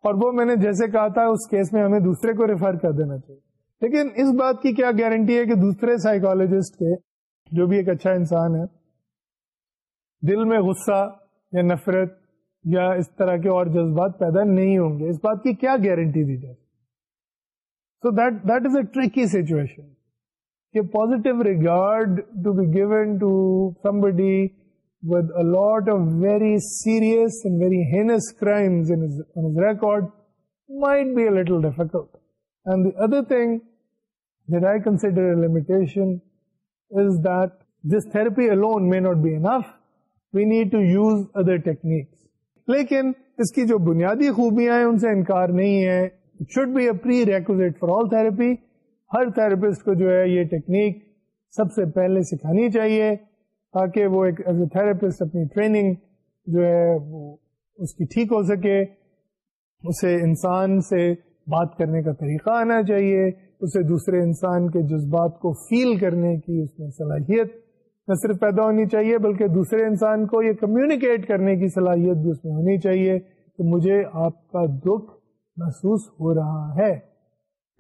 اور وہ میں نے جیسے کہا تھا اس کیس میں ہمیں دوسرے کو ریفر کر دینا چاہیے لیکن اس بات کی کیا گارنٹی ہے کہ دوسرے سائیکالوجسٹ کے جو بھی ایک اچھا انسان ہے دل میں غصہ یا نفرت یا اس طرح کے اور جذبات پیدا نہیں ہوں گے اس بات کی کیا گارنٹی دی جائے so that that is a tricky situation کہ positive regard to be given to somebody with a lot of very serious and very heinous crime record might be a little difficult and the other thing that I consider a limitation is that this therapy alone may not be enough. We need to use other techniques. Lekin, اس کی جو بنیادی خوبیاں ہیں ان سے انکار نہیں ہے it should be a prerequisite for all therapy Hare therapist کو جو ہے یہ ٹیکنیک سب سے پہلے سکھانی چاہیے تاکہ وہ ایک ایز اے تھراپسٹ اپنی ٹریننگ جو ہے وہ اس کی ٹھیک ہو سکے اسے انسان سے بات کرنے کا طریقہ آنا چاہیے اسے دوسرے انسان کے جذبات کو فیل کرنے کی اس میں صلاحیت نہ صرف پیدا ہونی چاہیے بلکہ دوسرے انسان کو یہ کمیونیکیٹ کرنے کی صلاحیت بھی اس میں ہونی چاہیے کہ مجھے آپ کا دکھ محسوس ہو رہا ہے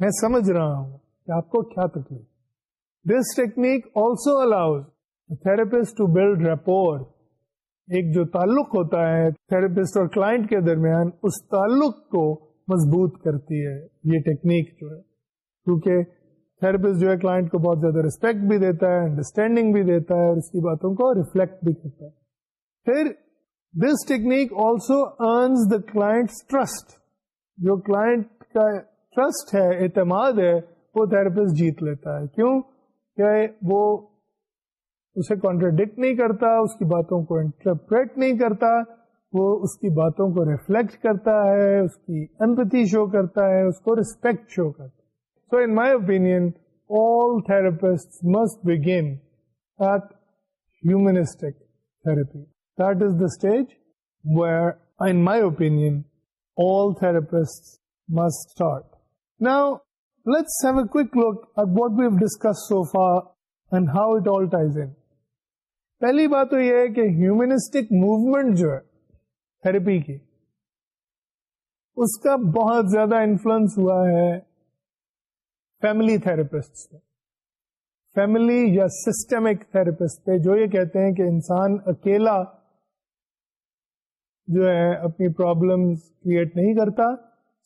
میں سمجھ رہا ہوں کہ آپ کو کیا تکلیف this technique also allows therapist to build rapport ایک جو تعلق ہوتا ہے تھراپسٹ اور کلائنٹ کے درمیان اس تعلق کو مضبوط کرتی ہے یہ ٹیکنیک جو ہے کیونکہ تھراپسٹ جو ہے کلائنٹ کو بہت زیادہ ریسپیکٹ بھی دیتا ہے انڈرسٹینڈنگ بھی دیتا ہے اور اس کی باتوں کو ریفلیکٹ بھی کرتا ہے پھر this technique also earns the client's trust جو کلائنٹ کا ٹرسٹ ہے اعتماد ہے وہ تھراپسٹ جیت لیتا ہے کیوں کہ وہ اسے کانٹرڈکٹ نہیں کرتا اس کی باتوں کو انٹرپریٹ نہیں کرتا وہ اس کی باتوں کو ریفلیکٹ کرتا ہے اس کی امپتی شو کرتا ہے اس کو ریسپیکٹ شو کرتا ہے مائی stage where, in my opinion, all therapists must start. Now, let's have a quick look at what we've discussed so far and how it all ties in. پہلی بات تو یہ ہے کہ ہیومنسٹک موومنٹ جو ہے تھراپی کی اس کا بہت زیادہ انفلوئنس ہوا ہے فیملی تھراپسٹ تھے فیملی یا سسٹمک تھراپسٹ تھے جو یہ کہتے ہیں کہ انسان اکیلا جو ہے اپنی پرابلمس کریٹ نہیں کرتا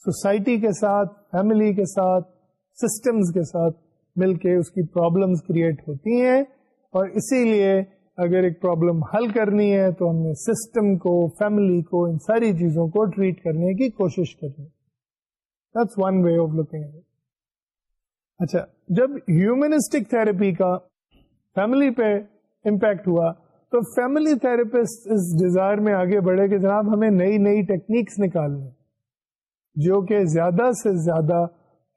سوسائٹی کے ساتھ فیملی کے ساتھ سسٹمز کے ساتھ مل کے اس کی پرابلمس کریٹ ہوتی ہیں اور اسی لیے اگر ایک پرابلم حل کرنی ہے تو ہم نے سسٹم کو فیملی کو ان ساری چیزوں کو ٹریٹ کرنے کی کوشش کرنی that's one way of looking اچھا جب ہیومنسٹک تھراپی کا فیملی پہ امپیکٹ ہوا تو فیملی تھراپسٹ اس ڈیزائر میں آگے بڑھے کہ جناب ہمیں نئی نئی ٹیکنیکس نکالنے جو کہ زیادہ سے زیادہ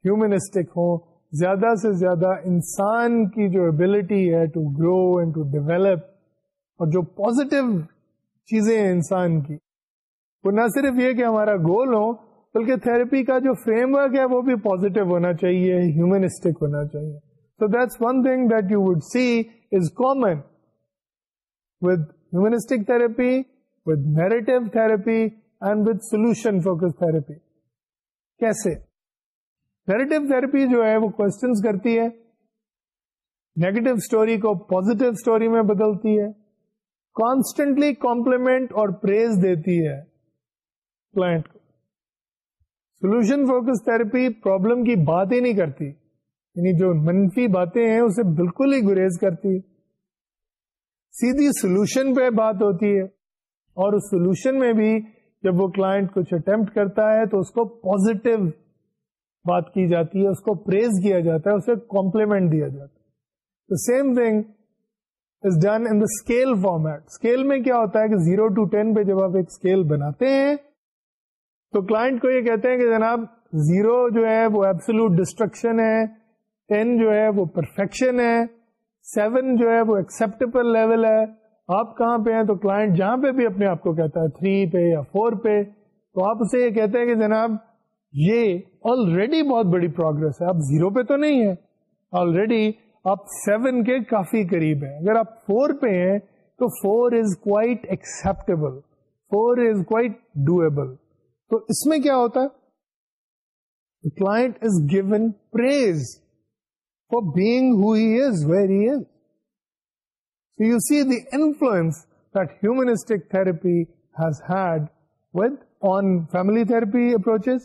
ہیومنسٹک ہوں زیادہ سے زیادہ انسان کی جو ابلٹی ہے to grow and to develop اور جو پازیٹیو چیزیں ہیں انسان کی وہ نہ صرف یہ کہ ہمارا گول ہو بلکہ تھراپی کا جو فریم ورک ہے وہ بھی پوزیٹو ہونا چاہیے ہیومنسٹک ہونا چاہیے so that's one thing that you would see is common with humanistic therapy with narrative therapy and with solution focus therapy کیسے نیریٹو تھراپی جو ہے وہ کوشچنس کرتی ہے نیگیٹو اسٹوری کو پوزیٹو اسٹوری میں بدلتی ہے کانسٹنٹلی کمپلیمنٹ اور پریز دیتی ہے کلاٹ کو سولوشن فوکس تھراپی پرابلم کی بات ہی نہیں کرتی یعنی جو منفی باتیں ہیں اسے بالکل ہی گریز کرتی سیدھی سولوشن پہ بات ہوتی ہے اور اس سولوشن میں بھی جب وہ کلائنٹ کچھ اٹمپٹ کرتا ہے تو اس کو پازیٹو بات کی جاتی ہے اس کو پریز کیا جاتا ہے اسے کمپلیمنٹ دیا جاتا ہے تو same thing is done in the scale format scale میں کیا ہوتا ہے کہ زیرو ٹو ٹین پہ جب آپ ایک اسکیل بناتے ہیں تو کلائنٹ کو یہ کہتے ہیں کہ جناب زیرو جو ہے وہ ایبسلوٹ ڈسٹرکشن ہے ٹین جو ہے وہ پرفیکشن ہے سیون جو ہے وہ ایکسپٹیبل لیول ہے آپ کہاں پہ ہیں تو کلائنٹ جہاں پہ بھی اپنے آپ کو کہتا ہے تھری پہ یا فور پہ تو آپ اسے یہ کہتے ہیں کہ جناب یہ آلریڈی بہت بڑی پروگرس ہے آپ زیرو پہ تو نہیں ہے آلریڈی آپ سیون کے کافی قریب ہیں اگر آپ فور پہ ہیں تو four is quite acceptable four is quite doable تو اس میں کیا ہوتا ہے is given praise for big who he is very is so you see the influence that humanistic therapy has had with on family therapy approaches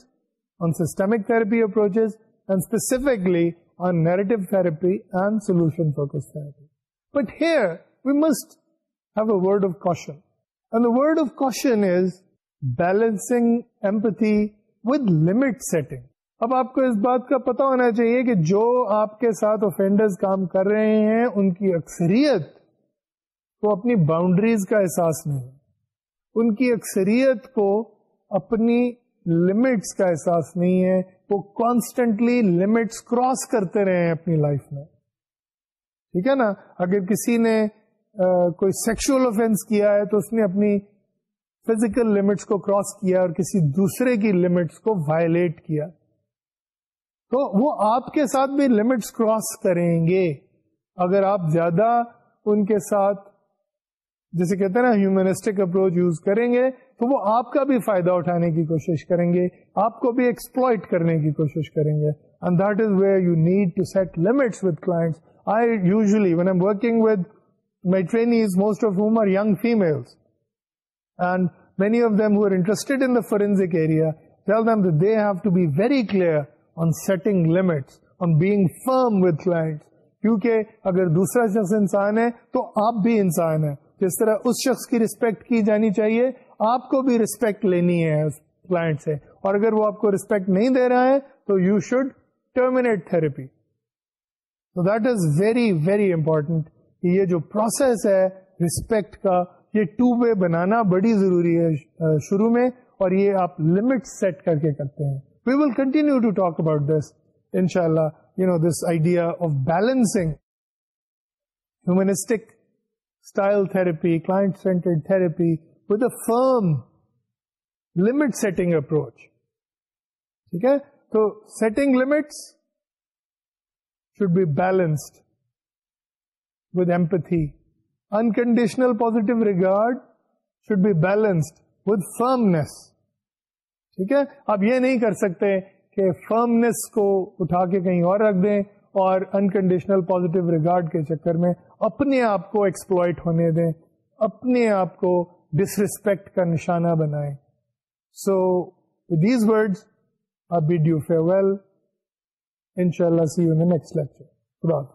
on systemic therapy approaches and specifically on narrative therapy and solution focus therapy but here we must have a word of word of caution is balancing empathy with limit setting اب آپ کو اس بات کا پتا ہونا چاہیے کہ جو آپ کے ساتھ اوفینڈرز کام کر رہے ہیں ان کی اکثریت کو اپنی باؤنڈریز کا احساس نہیں ہے ان کی اکثریت کو اپنی لمٹس کا احساس نہیں ہے وہ کانسٹنٹلی لمٹس کراس کرتے رہے ہیں اپنی لائف میں ٹھیک ہے نا اگر کسی نے کوئی سیکشل اوفینس کیا ہے تو اس نے اپنی فزیکل لمٹس کو کراس کیا اور کسی دوسرے کی لمٹس کو وائلیٹ کیا تو وہ آپ کے ساتھ بھی لمٹس کراس کریں گے اگر آپ زیادہ ان کے ساتھ جسے کہتے ہیں نا ہیومنسٹک اپروچ یوز کریں گے تو وہ آپ کا بھی فائدہ اٹھانے کی کوشش کریں گے آپ کو بھی ایکسپلوئٹ کرنے کی کوشش کریں گے and that is where you need to set limits with clients I usually when am working with my trainees most of whom are young families and many of them who are interested in the forensic area tell them that they have to be very clear on setting limits on being firm with clients کیونکہ اگر دوسرا شخص انسان ہے تو آپ بھی انسان ہیں جس طرح اس شخص کی رسپیکٹ کی جانی چاہیے آپ کو بھی رسپیکٹ لینی ہے اس کلائنٹ سے اور اگر وہ آپ کو رسپیکٹ نہیں دے رہا ہے تو یو شوڈ ٹرمینیٹ تھراپی تو that is very very important یہ جو پروسیس ہے رسپیکٹ کا یہ ٹو وے بنانا بڑی ضروری ہے شروع میں اور یہ آپ لمٹ سیٹ کر کے کرتے ہیں we will continue to talk about this ان شاء اللہ you know this idea of balancing humanistic style therapy client centered therapy with a firm limit setting approach ٹھیک ہے تو setting limits should be balanced with empathy unconditional positive regard should be balance with firmness ٹھیک ہے آپ یہ نہیں کر سکتے کہ فرمنیس کو اٹھا کے کہیں اور رکھ دیں اور انکنڈیشنل پوزیٹو ریگارڈ کے چکر میں اپنے آپ کو ایکسپلوئٹ ہونے دیں اپنے آپ کو ڈس ریسپیکٹ کا نشانہ بنائیں سو دیز ورڈ اب بی ڈیو فیئر ویل ان شاء اللہ سی یو نیکسٹ لیکچر خدا